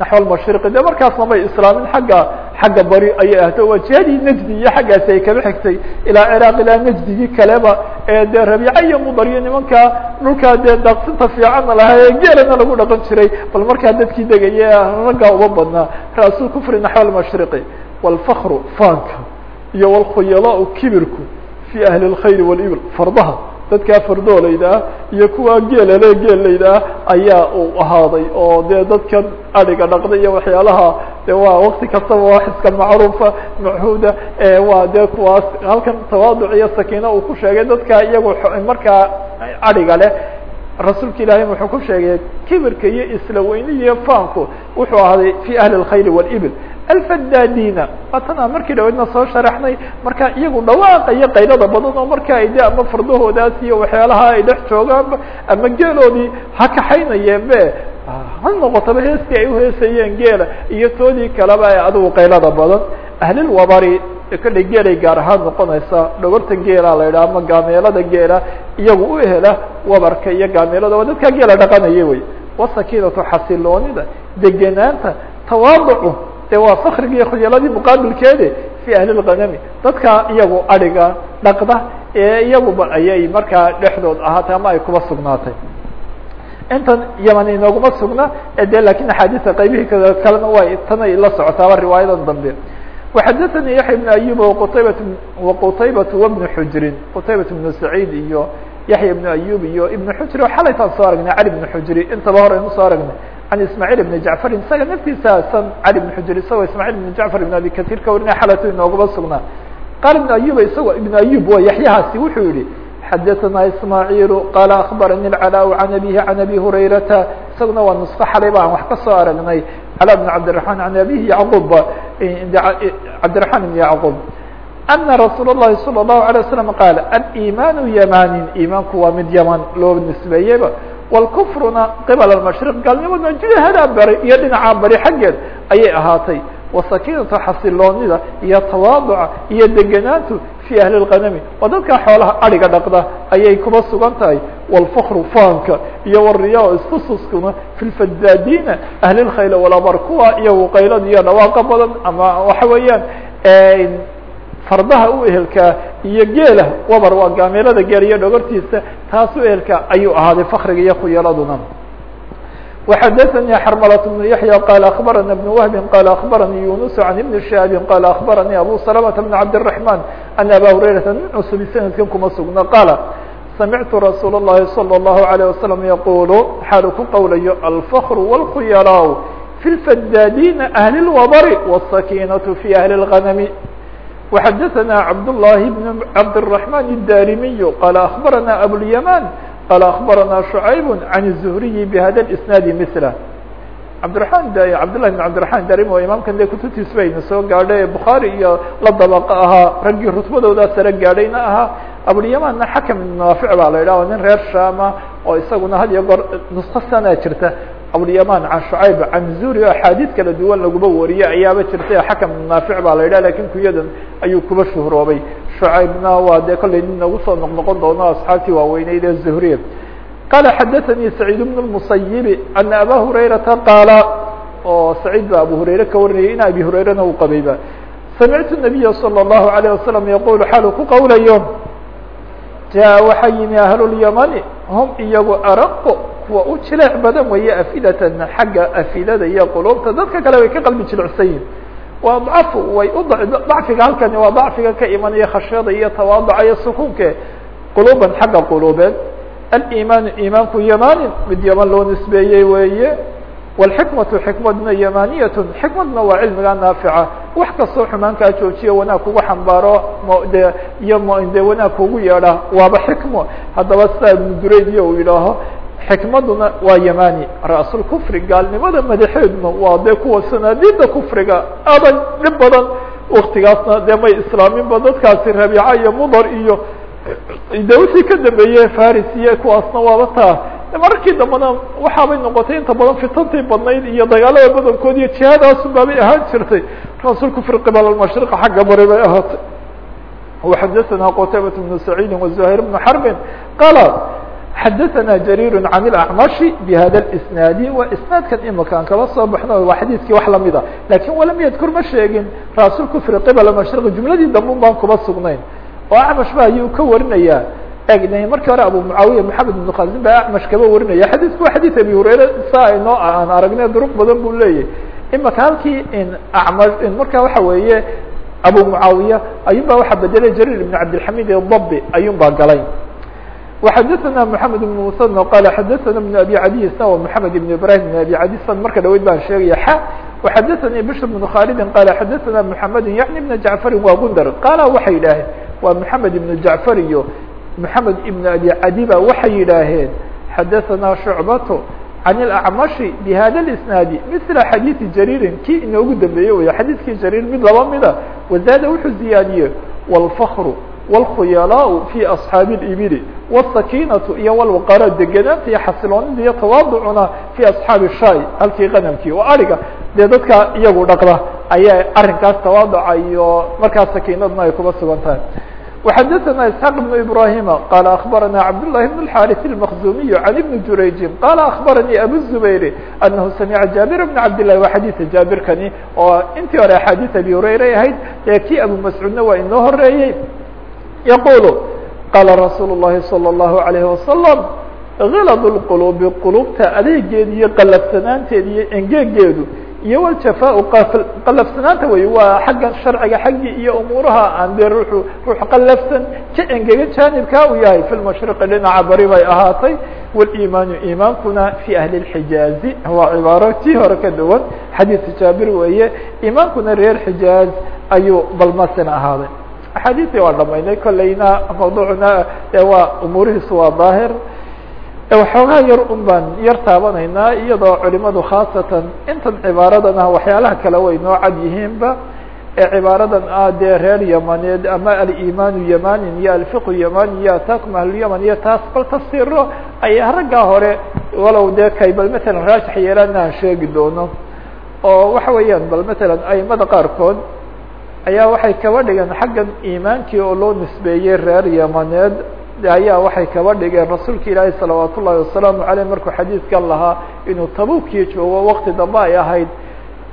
naxو lmashriqi de markaasna may islaamin xagga xagga bari ayay ahto waa jihadii nejdi iyo xaggaasi ay kaba xigtay ilaa ciraaq ilaa nejdigii kaleba ee dee rabiica iyo mudar iyo nimankaa dhulkaa dee daaqsinta fiicanna lahaa ee geelana lagu dhaqan jiray bal markaa dadkii degaya raggaa uba badnaa ra's kfri naxو lmashriqi wاlfakru faanka iyo wاlkhuyalaa kibirku fi ahli اlkhayr wاlibl fardaha dadkaa fardoolayda ah iyo kuwa geelale geelayda ah ayaa uu ahaaday oo dee dadkan adhiga dhaqda iyo waxyaalaha de waa wakti kastaba wax iska macruufa machuuda waa dee kuwaas halkan tawaaduc iyo sakiina uu ku sheegay dadka iyagu markaa adhiga leh rasuulka ilaahay wuxuu ku sheegay kibirka iyo isla weyni iyo faanku. Wuxuu ahaaday fi ahli اlkhayr wاlibl alfadadina waatana markii dhaweydna soo sharaxnay marka iyagu dhawaaqa iyo qaylada badan oo marka ay ama fardahoodaas iyo waxyaalaha ay dhex joogaanba ama geeloodii ha kaxaynayeen be ha noqotaba heestii ay uheesayeen geela iyo toodii kaleba ee adigu qaylada badan. Ahlilwabari kolley geelay gaar ahaan noqonaysaa dhogorta geela la yidhaha ama gaameelada geela iyagu u hela wabarka iyo gaameelada waa dadkaa geela dhaqanaya wey. Wasakiinatu xasiloonida deganaanta tawaaducu dee waa fakrigi iyo khuyaaladii muqaabilkeede fi ahli lganami dadka iyagu adhiga dhaqda ee iyaguba ayay markaa dhexdood ahaatay ama ay kuba sugnaatay. Intan yaman inooguma sugna de laakiin axaadiista qaybihii kalena way tanay la socotaaba riwaayadan dambe وxadثnي yaحya بن أyub qtaybat وqtaybat وبن xujrin qtaybat بن سacيid iyo yaحya بن أyub iyo iبن xujri xalaytaan soo aragnay cali بن xujri intaba hore aynu soo aragnay can ismاعيل بن jعفr isaga naftiisa san cali بن xujri isagoo ismاعيل بن jعفr بن abi kaثيr ka warinaya xalayto inooguma sugnaa qaal iبن أyub isagoo iبن أyub wa yaحyahaasi wuxuu yihi xadثna ismاعيل qال أخbarnي العلاء عن أbيه عن أbي هurayrata isaguna waa نسko xalay ba aan wax ka soo aragnay علاء بن عبدالرحمن عن أbيه يعقوب عبدالرحمن بن يعقوب أن رsuuل اللhi صلى الله عليه وسلم قال الإيمان يماnin imaanku waa mid yمن loo نisbeeyeyba والكفruna qبل المشhرق gaalnimadna jihadaa bari iyo dhinaca bari xaggeed ayay ahaatay وسakinatu xasiloonida iyo تawaaduca iyo deganaantu في أهل الغنم waa dadka xoolaha ariga dhaqda ayay kuba sugan tahay والفkr faanka iyo والriya istususkuna في الفdاdina أهل الkhayl والabr kuwa iyagu qaylad iyo dhawaaqa badan ama waxa weeyaan fardaha u ehelkaa iyo geela wabar waa gaameelada geel iyo dhogortiisa taas u ehelka ayuu ahaaday fakriga iyo khuyaladuna وxdثnي xرملة بن يحيى قال أخبرنا بن وهب قال أخبرني يونس عن بن شهاب قال أخبرني أبو سلمة بن عبد الرحمن أن أbا هريرة nin cusب سندkan kuma sugna قال سمعت رsuuل اللhi صلى الله عليه وسلم يقول xaalu ku qowlayo الفkر والkhyلاء في الفdاdين أهل الوبر والسكينة في أهل الغنم وxdثnا عبد الله بن عبد الرحمن الداrمي قال أخبرنا أبو اليمان قال أخبرنا شعيب عن الزهري بhdا الاسناad مثله cabdiرaحman cabdاللahi بن cabdiرaحman darim oo imaamkan de kutubtiis bayna soo gaadhay bukhaarي iyo la dabaqo ahaa raggii rutbadoodaa sare gaadhayna ahaa abulyamanna xakم iبn naafic baa la yidhah nin reer shama oo isaguna had iyo goor nusko sanaa jirta abulyaman can shucayb can zuri axaadiid kala duwan laguma wariye ayaaba jirtay xakم iبn naafic baa la yidhah lakin kuyadan ayuu kuba shuhroobay shucaybna waa dee kollay nin nagu soo noqnoqon doono asxaabtii waaweyneyd ee zuhriye qال xdثnي سعيد بن المصيب أن أbا هريرةa qاaل oo سعيد ba abu هurayre ka warinayay in abi هurayrana u qabayba سمعت النبي صلى الله عليه وسلم يقول xaal ku qowlayo جاء waxa yimi أهل اليمن هم iyagu arq kuwa u jileec badan weeye afidatana xagga afidada iyo qulubta dadka kale way ka qalbi jilicsan yihiin waa dacfu way u dacfiga halkani waa dacfiga ka imanaya khashyada iyo tawaaduca iyo sukuunke quluban xagga qulubeed. Alimaanu imaanku yamani mid yaman loo nisbeeyey weeye. Wاlxikmatu xikmadna yamaniyatu xikmadna waa cilmigaa naafica. Wax kastoo xumaankaa joojiyo wanaag kugu xambaaro de iyo de wanaag kugu yeedha. Waaba xikmo. Haddaba sidaa ibnu durayd iyo uu yidhaaho xikmaduna waa yamani rأsul kfri gaalnimada madaxeeduna waa de kuwa sanaadida kfriga adag dhib badan waktigaasna de may islaaminba dadkaasi rabiica iyo mudar iyo de wixii ka dambeeye faris iyo kuwaasna waaba taa mararkii dambena waxaabay noqotay inta badan fitantii badnayd iyo dagaalada badankood iyo jihadaasun baabay ahaan jirtay rasul kufri qibal almashriqa xagga bari bay ahaatay وxadثna qتaybaة بن سعيid وزهير بن حرب qال xadثna جرير عن الأعمش بhda الاسناad wa isناadkan imakaan kala soo baxno waa xadiiskii wax lamida lakin walam ydkur ma sheegin rasul kufri qibal mashriq jumladii dambe baan kuba sugnayn oo acmash ba ayuu ka warinaya eg markii hore abu mucaawiya maxamed ibn khazin baa acmash kaba warinaya xadiisku waa xadiis abi hurayre saa inoo aan aragnay duruq badan buu leeyahy imaka halkii in acma marka waxa weeye abu mucaawiya ayun baa waxaa bedelay jarir ibn cabdilxamid dabi ayun baa galay وxadثna محamed بن msن qال xadثna بن abi cadi isna wa محamed بن ibrahim بن abi cadi san marka dhaweyd baan sheegaya x وxadثnي bشhr بن khالdi qال xadثna محamed yaعni بن jaعفari wa gundar qaala waxay yidhaaheen waa محamed iبن jaعفar iyo محamed iبn abi cadi ba waxay yidhaaheen xadثna شhucbaة عن الأعمشh بhda الاسناad مثل xadيiثi jrيri kii inoogu dambeeye wey xadiiskii jrيr mid laba mida وزاad wuxuu ziyaadiyey والفkr والkhuyalاء في أصحاaب الإبل والسakينة iyo والوqاrا deganaanta iyo xasiloonida iyo تawaaducuna في أصحاaب الshay halkii qنمkii oo ariga dee dadka iyagu dhaqda ayaa arrinkaas tawaaduca iyo markaas sakiinadna ay kuba sugan tahay وxdثna اسحاq بن ibrahim qال aخbarana cabdاللahi بن الحاrث المkزumiي عن بن jurayji qال aخbarnي abu الزbayr أنhu samca jaaبir بن cabd للhi wa xadيثa jaabirkani oo intii hore axاadiث abi hurayra ahayd ee kii abu mascuudna waa inoo horeeyey yqul qala rasuul الlahi slى الlaهu عalيه وasلم غild الqلوbi qulubta adeegeeda iyo qalafsanaanteeda iyo engegeedu iyo wljafa qalafsanaanta wey waa xagga sharciga xaggii iyo umuuraha aan dee ruuxu ruux qalafsan ka engega jaanibkaa uu yahay fi lmashriqi dhinaca bari bay ahaatay walimaanu imaankuna fi ahli اxijaazi waa cibaaro tii hore ka duwan xadiidka jaabir weeye imaankuna reer xijaaz ayuu balmasin ahaaday axaadiistii waa dhamaynay kolleyna mawduucna waa umuurihiisu waa daahir. Waxoogaa yar un baan yar taabanaynaa iyadoo culimadu khaasatan intan cibaaradan ah waxyaalaha kale way noo cad yihiinba. Ee cibaaradan ah dee reer yamaneed ama alimaanu yamanin iyo alfiqu yamani iyo ataakum ahlulyaman iyo taas bal tafsiro ayaa raggaa hore walow dee kay bal matalan raajix yeelaana aan sheegi doono. Oo waxa weeyaan bal matalan aimada qaarkood ayaa waxay kaba dhigeen xaggan iimaankii oo loo nisbeeyey reer yamaneed ayaa waxay kaba dhigeen rasuulka ilaahi salawaat ullahi wasalaamu aleyh markuu xadiidkan lahaa inuu tabukiyo joogo wakti dambe ay ahayd.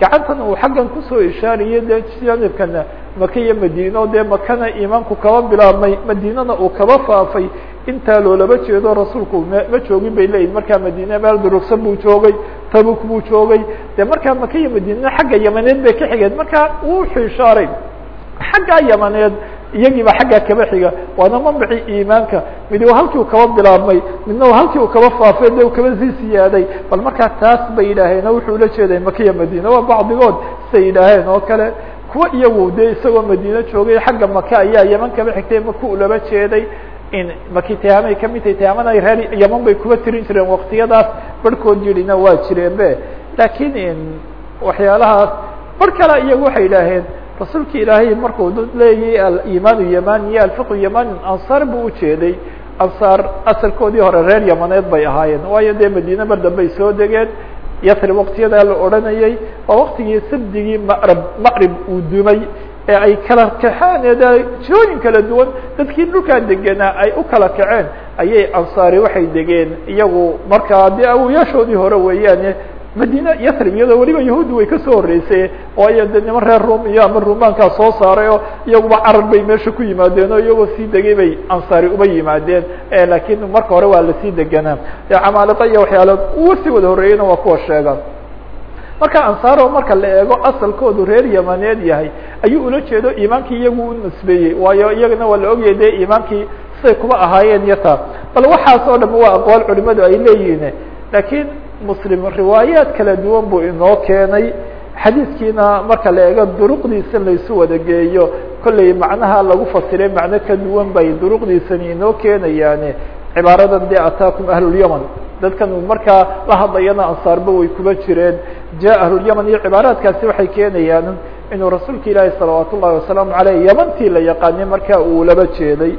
Gacantan uu xaggan ku soo ishaariyay dee janibkana maka iyo madiino dee makana iimaanku kaba bilaabmay madiinana uu kaba faafay. Intaa loolaba jeedo rasuulku ma joogin bay leeyihiin markaa madiine meel durugsan buu joogay tabuk buu joogay. Dee markaa maka iyo madiinana xagga yamaneed bay ka xigeen. Marka wuxuu ishaaray xaggaa yamaneed iyagiiba xaggaa kaba xiga. Waana mambaci iimaanka. Mid waa halkii uu kaba bilaabmay midna waa halkii uu kaba faafay de u kaba sii siyaaday bal markaa taas bay yidhaaheen oo wuxuu ula jeeday makiya madiina. Waa bacdigood say yidhaaheen oo kale. Kuwa iyagu de isagoo madiine joogay xagga maka ayaa yaman kaba xigtay. Maku ulaba jeeday in maki tihaamay ka mid tahay tihaamana reer yaman bay kuba tirin jireen waktiyadaas barhkood yidhina waa jireen be. Laakiin waxyaalahaas bar kale iyagu waxay yidhaaheen rasuulka ilaahay markuu dad leeyay alimaanu yamani iyo alfiqu yamani ansaar buu ujeeday ansaar asalkoodii hore reer yamaneed bay ahaayeen. Waayo dee madiine mar dambey soo degeen. Yasrib waktiyadaa la odhanayay. Waa waktigii sabdigii maqrib maqrib uu dumay ee ay kala kaxeen ee jirooyin kala duwan dadkii dhulkaa degenaa ay u kala kaceen ayay ansaari waxay degeen. Iyagu markaa dee awoyaashoodii hore weeyaane madina yasrib iyadoo weliba yahuuddi way ka soo horreysay waayo de niman reer rum iyo ama rumaankaa soo saaray oo iyaguba carar bay meesha ku yimaadeen oo iyagoo sii degay bay ansaari uba yimaadeen. Laakiin marka hore waa la sii deganaa. Dee camaaliqa iyo waxyaalo uwa wada horreeyeyna waa kuwa sheegaan marka ansaaro marka la eego asalkoodu reer yamaneed yahay ayuu ula jeedo iimaankii iyagu u nisbeeyey waayo iyagana waa la ogyahay de iimaankii siday kuba ahaayeen iyo taa bal waxaas oo waa aqwaal culimadu ay leeyihiin. Laakiin muslim riwaayaat kala duwan buu inoo keenay. Xadiidkiina marka la eego duruqdiisa laysu wada geeyo kollay macnaha lagu fasiray macno ka duwan bay duruqdiisani inoo keenayaane cibaaradan dee ataakum ahlulyaman dadkan markaa la hadlayana ansaarba way kuba jireen. Ja ahlulyaman iyo cibaaraadkaasi waxay keenayaan inuu rasuulka ilaahi salawaat ullahi wasalaamu aleyh yamantii la yaqaanay marka uu laba jeeday.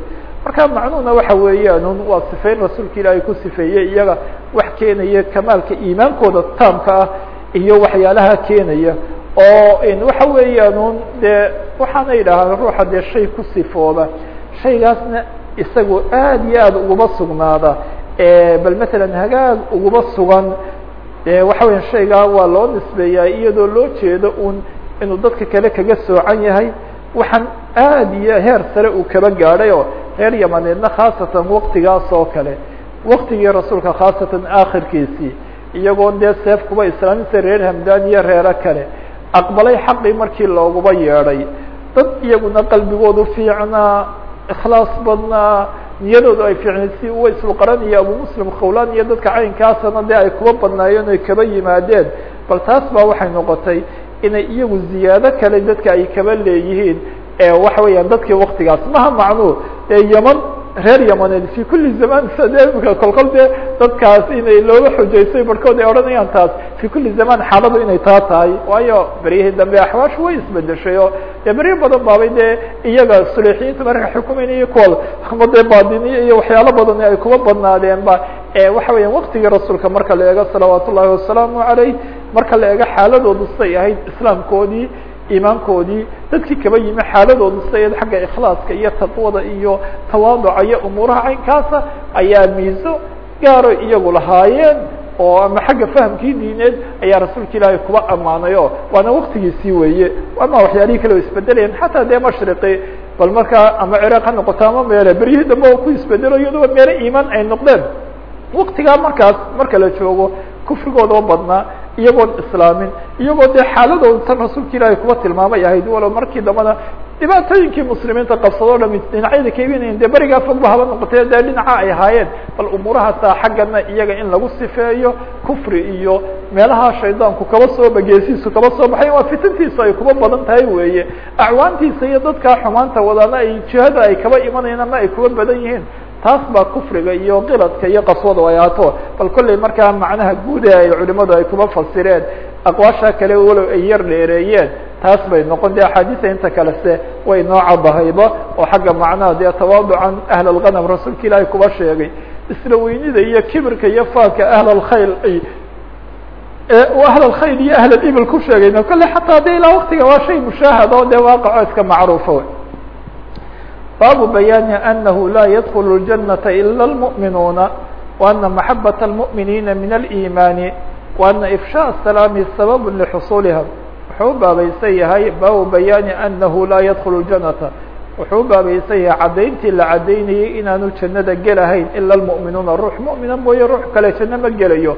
Marka macnuhuna waxa weeyaan waa sifeyn rasuulka ilaahay ku sifeeyey iyaga wax keenaya kamaalka iimaankooda taamka ah iyo waxyaalaha keenaya. Oo waxa weeyaan dee waxaana yidhaahaa ruuxa dee shay ku sifooba. Shaygaasna isagu aad iyo aad uguma sugnaada bal matalan hagaag uguma sugan waxa weya shaygaa waa loo nisbeeyaa iyadoo loo jeedo un inuu dadka kale kaga soocan yahay. Waxaan aad iyo heer sare uu kaba gaadhay oo reer yamaneedna khaasatan waktigaas oo kale waktigii rasuulka khaasatan akhirkiisii iyagoo dee seef kuba islaamisa reer hamdan iyo reero kale. Aqbalay xaqii markii looguba yeedhay. Dad iyaguna qalbigoodu fiicnaa ikhlaas badnaa niyadoodu ay fiicnay si uwa isluqaran iyo abu muslim khawlan iyo dadka caynkaasana dee ay kuba badnaayeen oy kaba yimaadeen bal taas baa waxay noqotay inay iyagu ziyaado kale dadka ay kaba leeyihiin waxa weeyaan dadkii waktigaas maha macnuu ee yaman reer yamaneed fi kuli zaman imika kolkol dee dadkaas inay looga xujaysay barhkood ay odhanayaan taas. Fi kuli zaman xaaladu inay taa tahay waayo beryihii dambe axwaashu way isbedeshay oo dee beryo badan baabay dee iyaga suleexiyiinta marka xukumaynaya kuwa ama dee iyo waxyaalo badan ay kuba badnaadeen ba. Waxa weeyaan waktigii rasuulka marka la eego salawaat ullahi wasalaamu aleyh marka la eego xaaladoodu siday ahayd islaamkoodii iimaankoodii dadkii kaba yimi xaaladoodu sidayd xagga ikhlaaska iyo taqwada iyo tawaaduca iyo umuuraha caynkaasa ayaa miiso gaaro iyagu lahaayeen oo ama xagga fahamkii diineed ayaa rasuulka ilaahay kuba ammaanay o waana waktigiisii weeye. Ama waxyaalihii kale isbedelayan xataa dee mashriqi bal markaa ama ciraaq ha noqoto ama meele beryihii dambe oo ku isbedelo iyadoo meele iimaan ay noqdeen. Waktigaa markaas marka la joogo kufrigoodao badnaa iyagoon islaamin iyagoo dee xaaladooda tan rasuulka ilaahay kuba tilmaamay ahayd walow markii dambana dhibaatooyinkii muslimiinta qabsadoo dhami dhinacyada ka iibinayen dee berigaa fogba haba noqotee dee dhinaca ay ahaayeen bal umuurahaasa xaggana iyaga in lagu sifeeyo kufri iyo meelaha shaydaanku kaba soo bageesiisu kaba soo baxay waa fitantiisu ay kuba badan tahay weeye. Acwaantiisa iyo dadkaa xumaanta wadaana ay jihada ay kaba imanayaan ama ay kuba badan yihiin taas baa kufriga iyo kiladka iyo qaswada ayaato bal kollay markaa macnaha guudaha ay culimadu ay kuma fasireen aqwaasha kale walow ay yar dheereeyeen taas bay noqon. Dee axaadiia inta kale se way noo cadahaydo oo xagga macnaha dee tawaaducan ahl rasuulka ilaahay kuba sheegay. Isla iyo kibirka iyo faaka ahl alkhayl ahl alkhayl iyo ahl ku sheegayna kolley xataa dee ilaa waktiga waa shay mushaahado dee waaqaco iska macruufo baabu bayaani anahu laa yadkl الجanaةa ilا الmuؤminuuna وأna maxabaة الmuؤminiina min الإimaani وأna إfshاء السalaami sabab لxusuuliha wuxuu u baabaysan yahay baabu bayaani anahu laa yadkl الjanata wuxuu u baabaysan yahay caddayntii la caddaynayay inaanu jannada gelahayn ila الmuؤminuuna ruux muؤmina mooye ruux kale janno ma gelayo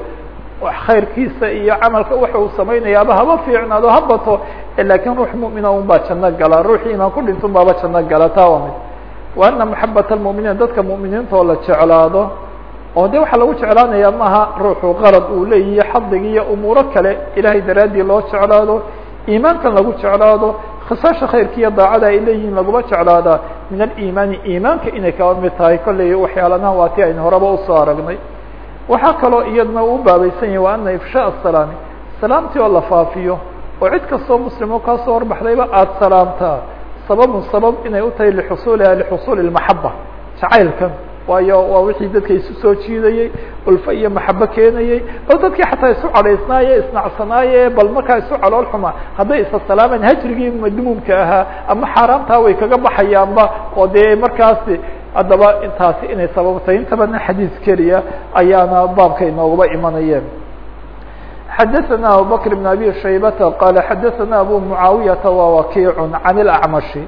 khayrkiisa iyo camalka waxa uu samaynayaaba haba fiicnaado ha bato lakiin ruux muؤmina un baa janno gala ruuxii imaan ku dhintun baaba janno gala taa waa mid wa ana maxabata almu'miniin dadka mu'miniinta oo la jeclaado. Oo de waxaa lagu jeclaanaya maaha ruuxu qarad uu leeyihi xadigi iyo umuuro kale ilahay daraaddii loo jeclaado iimaankan lagu jeclaado khisaasha khayrka iyo daacada ay leeyihiin laguma jeclaadaa min aliimaani iimaanka inay kaba mid tahay kolley waxyaalanaha waa ti aynu u soo aragnay. Waxaa kaloo iyadna uu baabaysan yahay wa ana ifshaa salaami salaamtii oo la faafiyo oo cid kastoo muslimo kaasoo horbaxdayba aada salaamtaa sababun sabab inay u tahay lixusuuliha lixusuuli الmaxaba jacaylkan waayo waa wixii dadka isu soo jiidayey ulfa iyo maxabo keenayey bal dadkii xataa isu cadhaysnaaye isnacsanaaye bal markaa isu calool xuma hadday isa salaamaan hajrigii madmuumka ahaa ama xaaraamtaa way kaga baxayaanba oo dee markaasi haddaba intaasi inay sababtay intabana xadiis keliya ayaana baabka inooguba imanayeen xadaثna abubakr بn abi shaybata qala xadaثna abu mucaawiyaةa wa wakiic can اlacmashi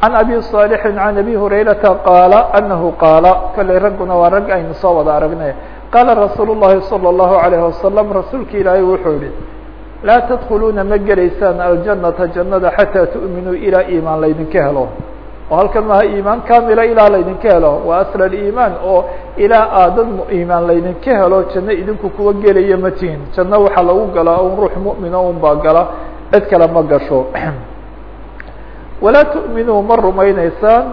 can abi صaalixi can abi hurayrata qaala anahu qaala kalley ragguna waa rag aynu soo wada aragnay qaala rasuul الlahi salى الlahu عalayه wasalam rasuulka ilaahay wuxuu yihi laa tadkuluuna ma gelaysaan aljanata jannada xataa tu'minuu ilaa iimaan laydinka helo oo halkan maaha iimaan kamila ilaa laydinka helo. Waa asl aliimaan oo ilaa aadad iimaan laydinka helo janno idinku kuwa gelaya ma tihin. Janno waxaa lagu galaa un ruux mu'mina un baa gala cid kale ma gasho. Walaa tu'minuu ma rumaynaysaan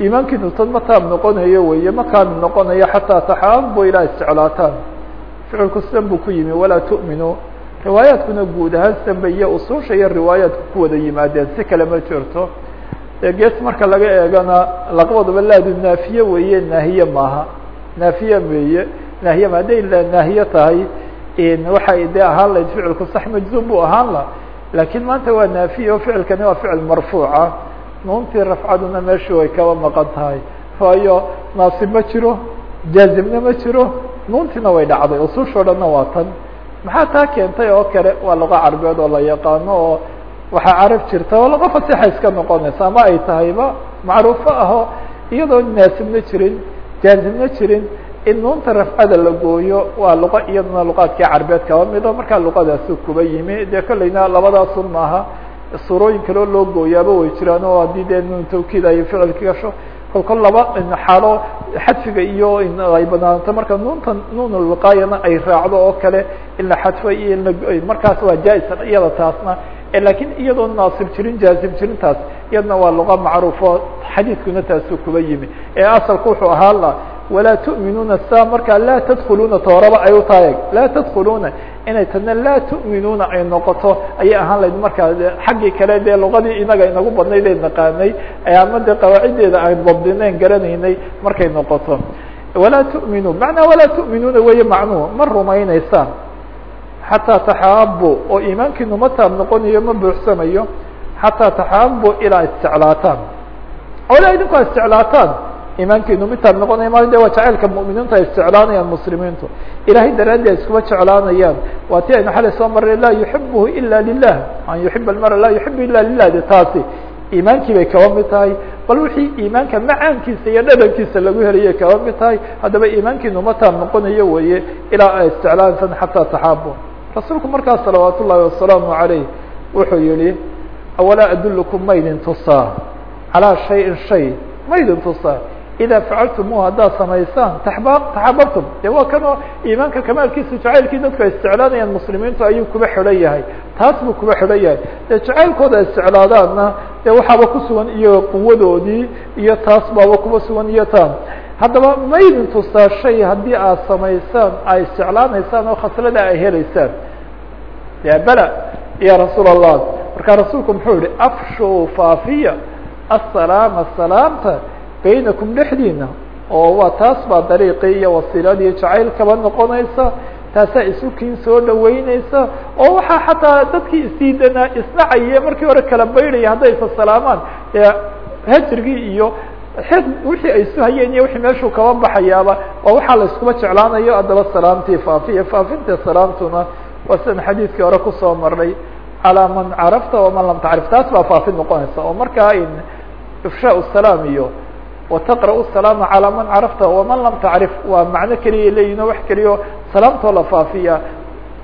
iimaankiinu tad ma taab noqonayo weeye ma kaamil noqonayo xataa taxaabo ilaa isjeclaataan ficilku sidan buu ku yimi walaa tu'minuu riwaayaadkuna guud ahaan iyo usuusha iyo riwaayaadku ku wada yimaadeen si kale ma jirto gees marka laga eegana laqbadaba laadu naafiye weeye naahiye maaha. Naafiye weeye naahiye ma hadday naahiye tahay waxay dee ahaan lahayd ficilku sax majzuum buu ahaan la laakiin maanta waa naafiye oo ficilkani waa ficil marfuuca. Nuuntii rafcaduna meeshii way kaba maqan tahay. Waayo naasib ma jiro jaazimna ma jiro nuuntiina way dhacday usushoo dhanna waa tan. Maxaa taa keentay oo kale? Waa luqa carbeed oo la yaqaano oo waxaa carab jirta oo luqa fasixa iska noqonaysa ama ay tahayba macruufo aho iyadoo naasibna jirin jaazimna jirin in nuunta rafcada la gooyo waa luqa iyaduna luqaadkii carbeed kaba mido markaa luqadaasi kuba yimi. Dee kolleyna labadaasun maaha suurooyin kaleo loo gooyaaba way jiraan oo haddii dee nuun tawkiid ay ficilka gasho kol kol laba xaalo xadfiga iyo ay banaanto. Marka nuunta nuun lwiqaayana ay raacdo oo kale in la xadfo iyo in markaas waa jaa-isa iyada taasna lakiin iyadoo naasib jirin jaazim jirintaas iyadna waa luqa macruufo xadiidkuna taasuu kuba yimi. Ee asalku wuxuu ahaa la walaa tu'minuuna saa markaa laa tadkuluuna tooraba ay u tahay. Laa tadkuluuna inay tana laa tu'minuuna ay noqoto. Ayay ahaan lahayd markaa xaggii kale dee luqadii inaga inagu badnayd ee naqaanay. Ama dee aan dabdinayn garanaynay markay noqoto. Walaa tu'minuu macnaa walaa tu'minuuna weeye macnuhu ma rumaynaysaan xataa taxaabu oo iimaankiinu ma taab noqonayo ma buuxsamayo xataa taxaabu ilaa isjeclaataan oo idinku a isjeclaataan iimaankiinu mitaab noqonaya ma de waa jacaylka mu'miniintu ay isjeclaanayaan muslimiintu ilahay daraaddi ay iskuma jeclaanayaan waa ti aynu xalay soo marray laa yuxibuhu ila lilah an yuxiba almara laa yuxibu ila lilah de taasi iimaankii bay kaba mid tahay bal wixii iimaanka macaankiisa iyo dhadhankiisa lagu heliyay kaba mid tahay haddaba iimaankiinu ma taab noqonayo weye ilaa ay isjeclaansan xataa taxaabu rasuulku markaas salawaat ullahi wasalaamu عalayh wuxuu yihi awalaa adulkum maydin tusaa? Calىa shayin shay maydin tusaa? Idaa facaltumuhu haddaad samaysaan taxba taxababtum de waa kanoo iimaanka kamaalkiisa jacaylkii dadku ay isjeclaanayaan muslimiintu ayuu kuba xidhan yahay. Taas buu kuba xidhan yahay. Dee jacaylkooda ay isjeclaadaanna dee waxaaba ku sugan iyo quwadoodii iyo taas baaba kuba sugan iyo taan. Haddaba maydin tustaa shay haddii aad samaysaan ay isjeclaanaysaan oo khaslada ay helaysaan ya bela ya rasuul allah markaa rasuulku muxuu yihi afshu faafiya asalaama salaamta baynakum dhexdiina. Oo waa taas baa dariiqii iyo wasiiladii jacayl kaba noqonaysa taasaa isukiin soo dhaweyneysa oo waxaa xataa dadkii isdiidanaa isnacaya markii hore kala baydhaya hadday isa salaamaan. Dee hajrigii iyo xid wixii ay isu hayeen iyo wixii meeshuu kaba baxayaaba waa waxaa la iskuba jeclaanayo haddaba salaamtii faafiya faafinta salaamtuna waa sidan xadiidkii hore ku soo marnay calaa man carafta waman lam tacrif taas baa faafin noqonaysa. Oo markaa in ifshaa salaam iyo wataqra salaama calaa man carafta waman lam tacrif waa macno keliya leeyihiin oo wax keliya o salaamtoo la faafiya.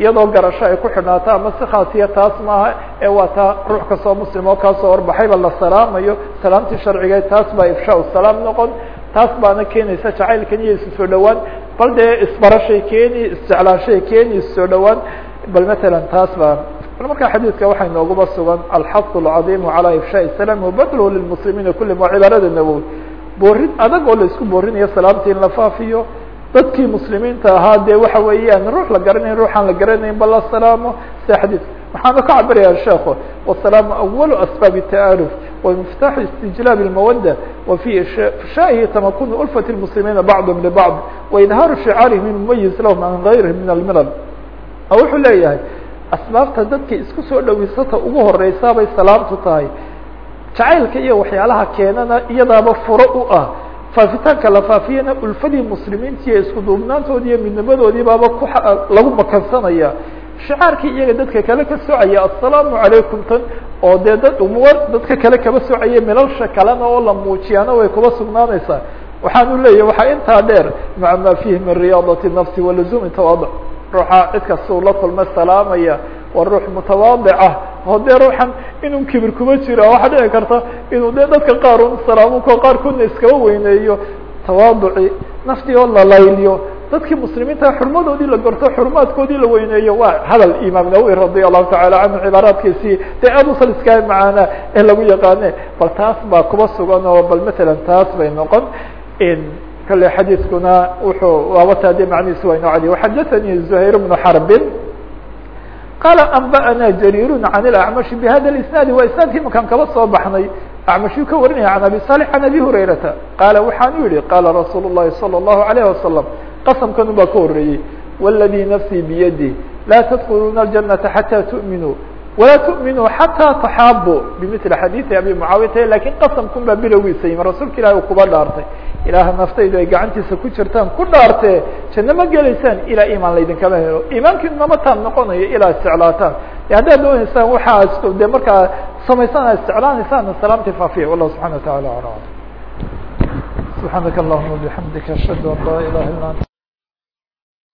Iyadoo garasho ay ku xidhnaato ama si khaasiya taas maaha ee waa ruux kastoo muslim oo kaasoo horbaxayba la salaamayo salaamtii sharcigeed taas baa ifshaa salaam noqon. Taas baana keenaysa jacaylkan iyo isu soo bal dee isbarashay keeni isjeclaashay keeni isu soo bal matalan taas baa bal markaa xadiidka waxay nooguba sugan alxafu alcadiimu calaa ifshaai salaam wabadluhu lilmuslimiina kullihim waa cibaarada nawowi boorin adag oo la boorinayo salaamtii in la faafiyo dadkii muslimiinta ahaa dee waxa weeyaan ruux la garanayn ruuxaan la garanayn ba la salaamo sida xadiidka waxaana ka cabiraya sheekhu wasalaamu awalu asbaabi ta'aruf wamiftaxu istijlaab اlmawada wa fi ifshaa'ihi tamakunu ulfat اlmuslimiina bacdhm libacd waidhaaru shicaarihim mumayiz lahum can gayrihim min almilal wuxuu leeyahay asbaabta dadka isku soo dhaweysata ugu horeysaa bay salaamtu tahay. Jacaylka iyo waxyaalaha keenana iyadaaba furo u ah. Faafitaanka la faafiyana ulfadii muslimiinta iyo isku duubnaantoodi iyo midnimadoodii baaba ku lagu makansanaya shicaarkii iyaga dadka kale ka socaya assalaamu calaykum tan oo dee dad umuur dadka kale kaba socaya milalsha kalena oo la muujiyaana way kuba sugnaanaysaa. Waxaanu leeyahy waxaa intaa dheer maca ma fiihi min riyaadati nafsi waluzumi tawaduc ruuxa cid kasta uu la kulma salaamaya waa ruux mutawaadicah oo dee ruuxan inuu kibir kuma jiro waxaa dhici karta inuu dee dadka qaar un salaamuko qaarkoodna iskaba weyneeyo. Tawaaduci naftii oo la layliyo dadkii muslimiinta xurmadoodii la gorto xurumaadkoodii la weyneeyo waa hadal imaam nawowi radia allahu tacala canhu cibaaraadkiisii dee aad u saliskaha macaana ee lagu yaqaane bal taas baa kuba sugan oo bal matalan taas bay noqon kale xadiidkuna wuxuu waabata de macnihiisi waa inoo cadiy waxadaثanii زuhayr bnu xarbin qaala anba'ana jariir can اlacmashi bihada اisnaadi waa isnaadkii makaan kaba soo baxnay acmashuu ka warinaya can abi salix can abi hurayrata qaala waxaanu yihi qaala rasuul الlahi salى الlahu عalيه wasalam qasamkanu baa ka horeeyey wاladii nafsii biyadi laa tadkuluna الjanaةa xatى tuؤminuu walaa tuminuu xataa taxaabu bimili xadiidi abi mucaawiyata laakiin qasamkun baa bilowgiisa rasuulka ilahi uu kuba dhaartay ilaah naftaydu ay gacantiisa ku jirtaan ku dhaartee janno ma gelaysaan ilaa imaan laydinkama helo iimaankiinama taan noqonayo ilaa isticlaataan haddaad doonaysaan waxaas de markaa samaysaan ad isticlaanaysaan salaamti faafiya wallahu subxana wa taala alam subxaanaka allahuma bixamdika ashhadu an laa ilaha illa ant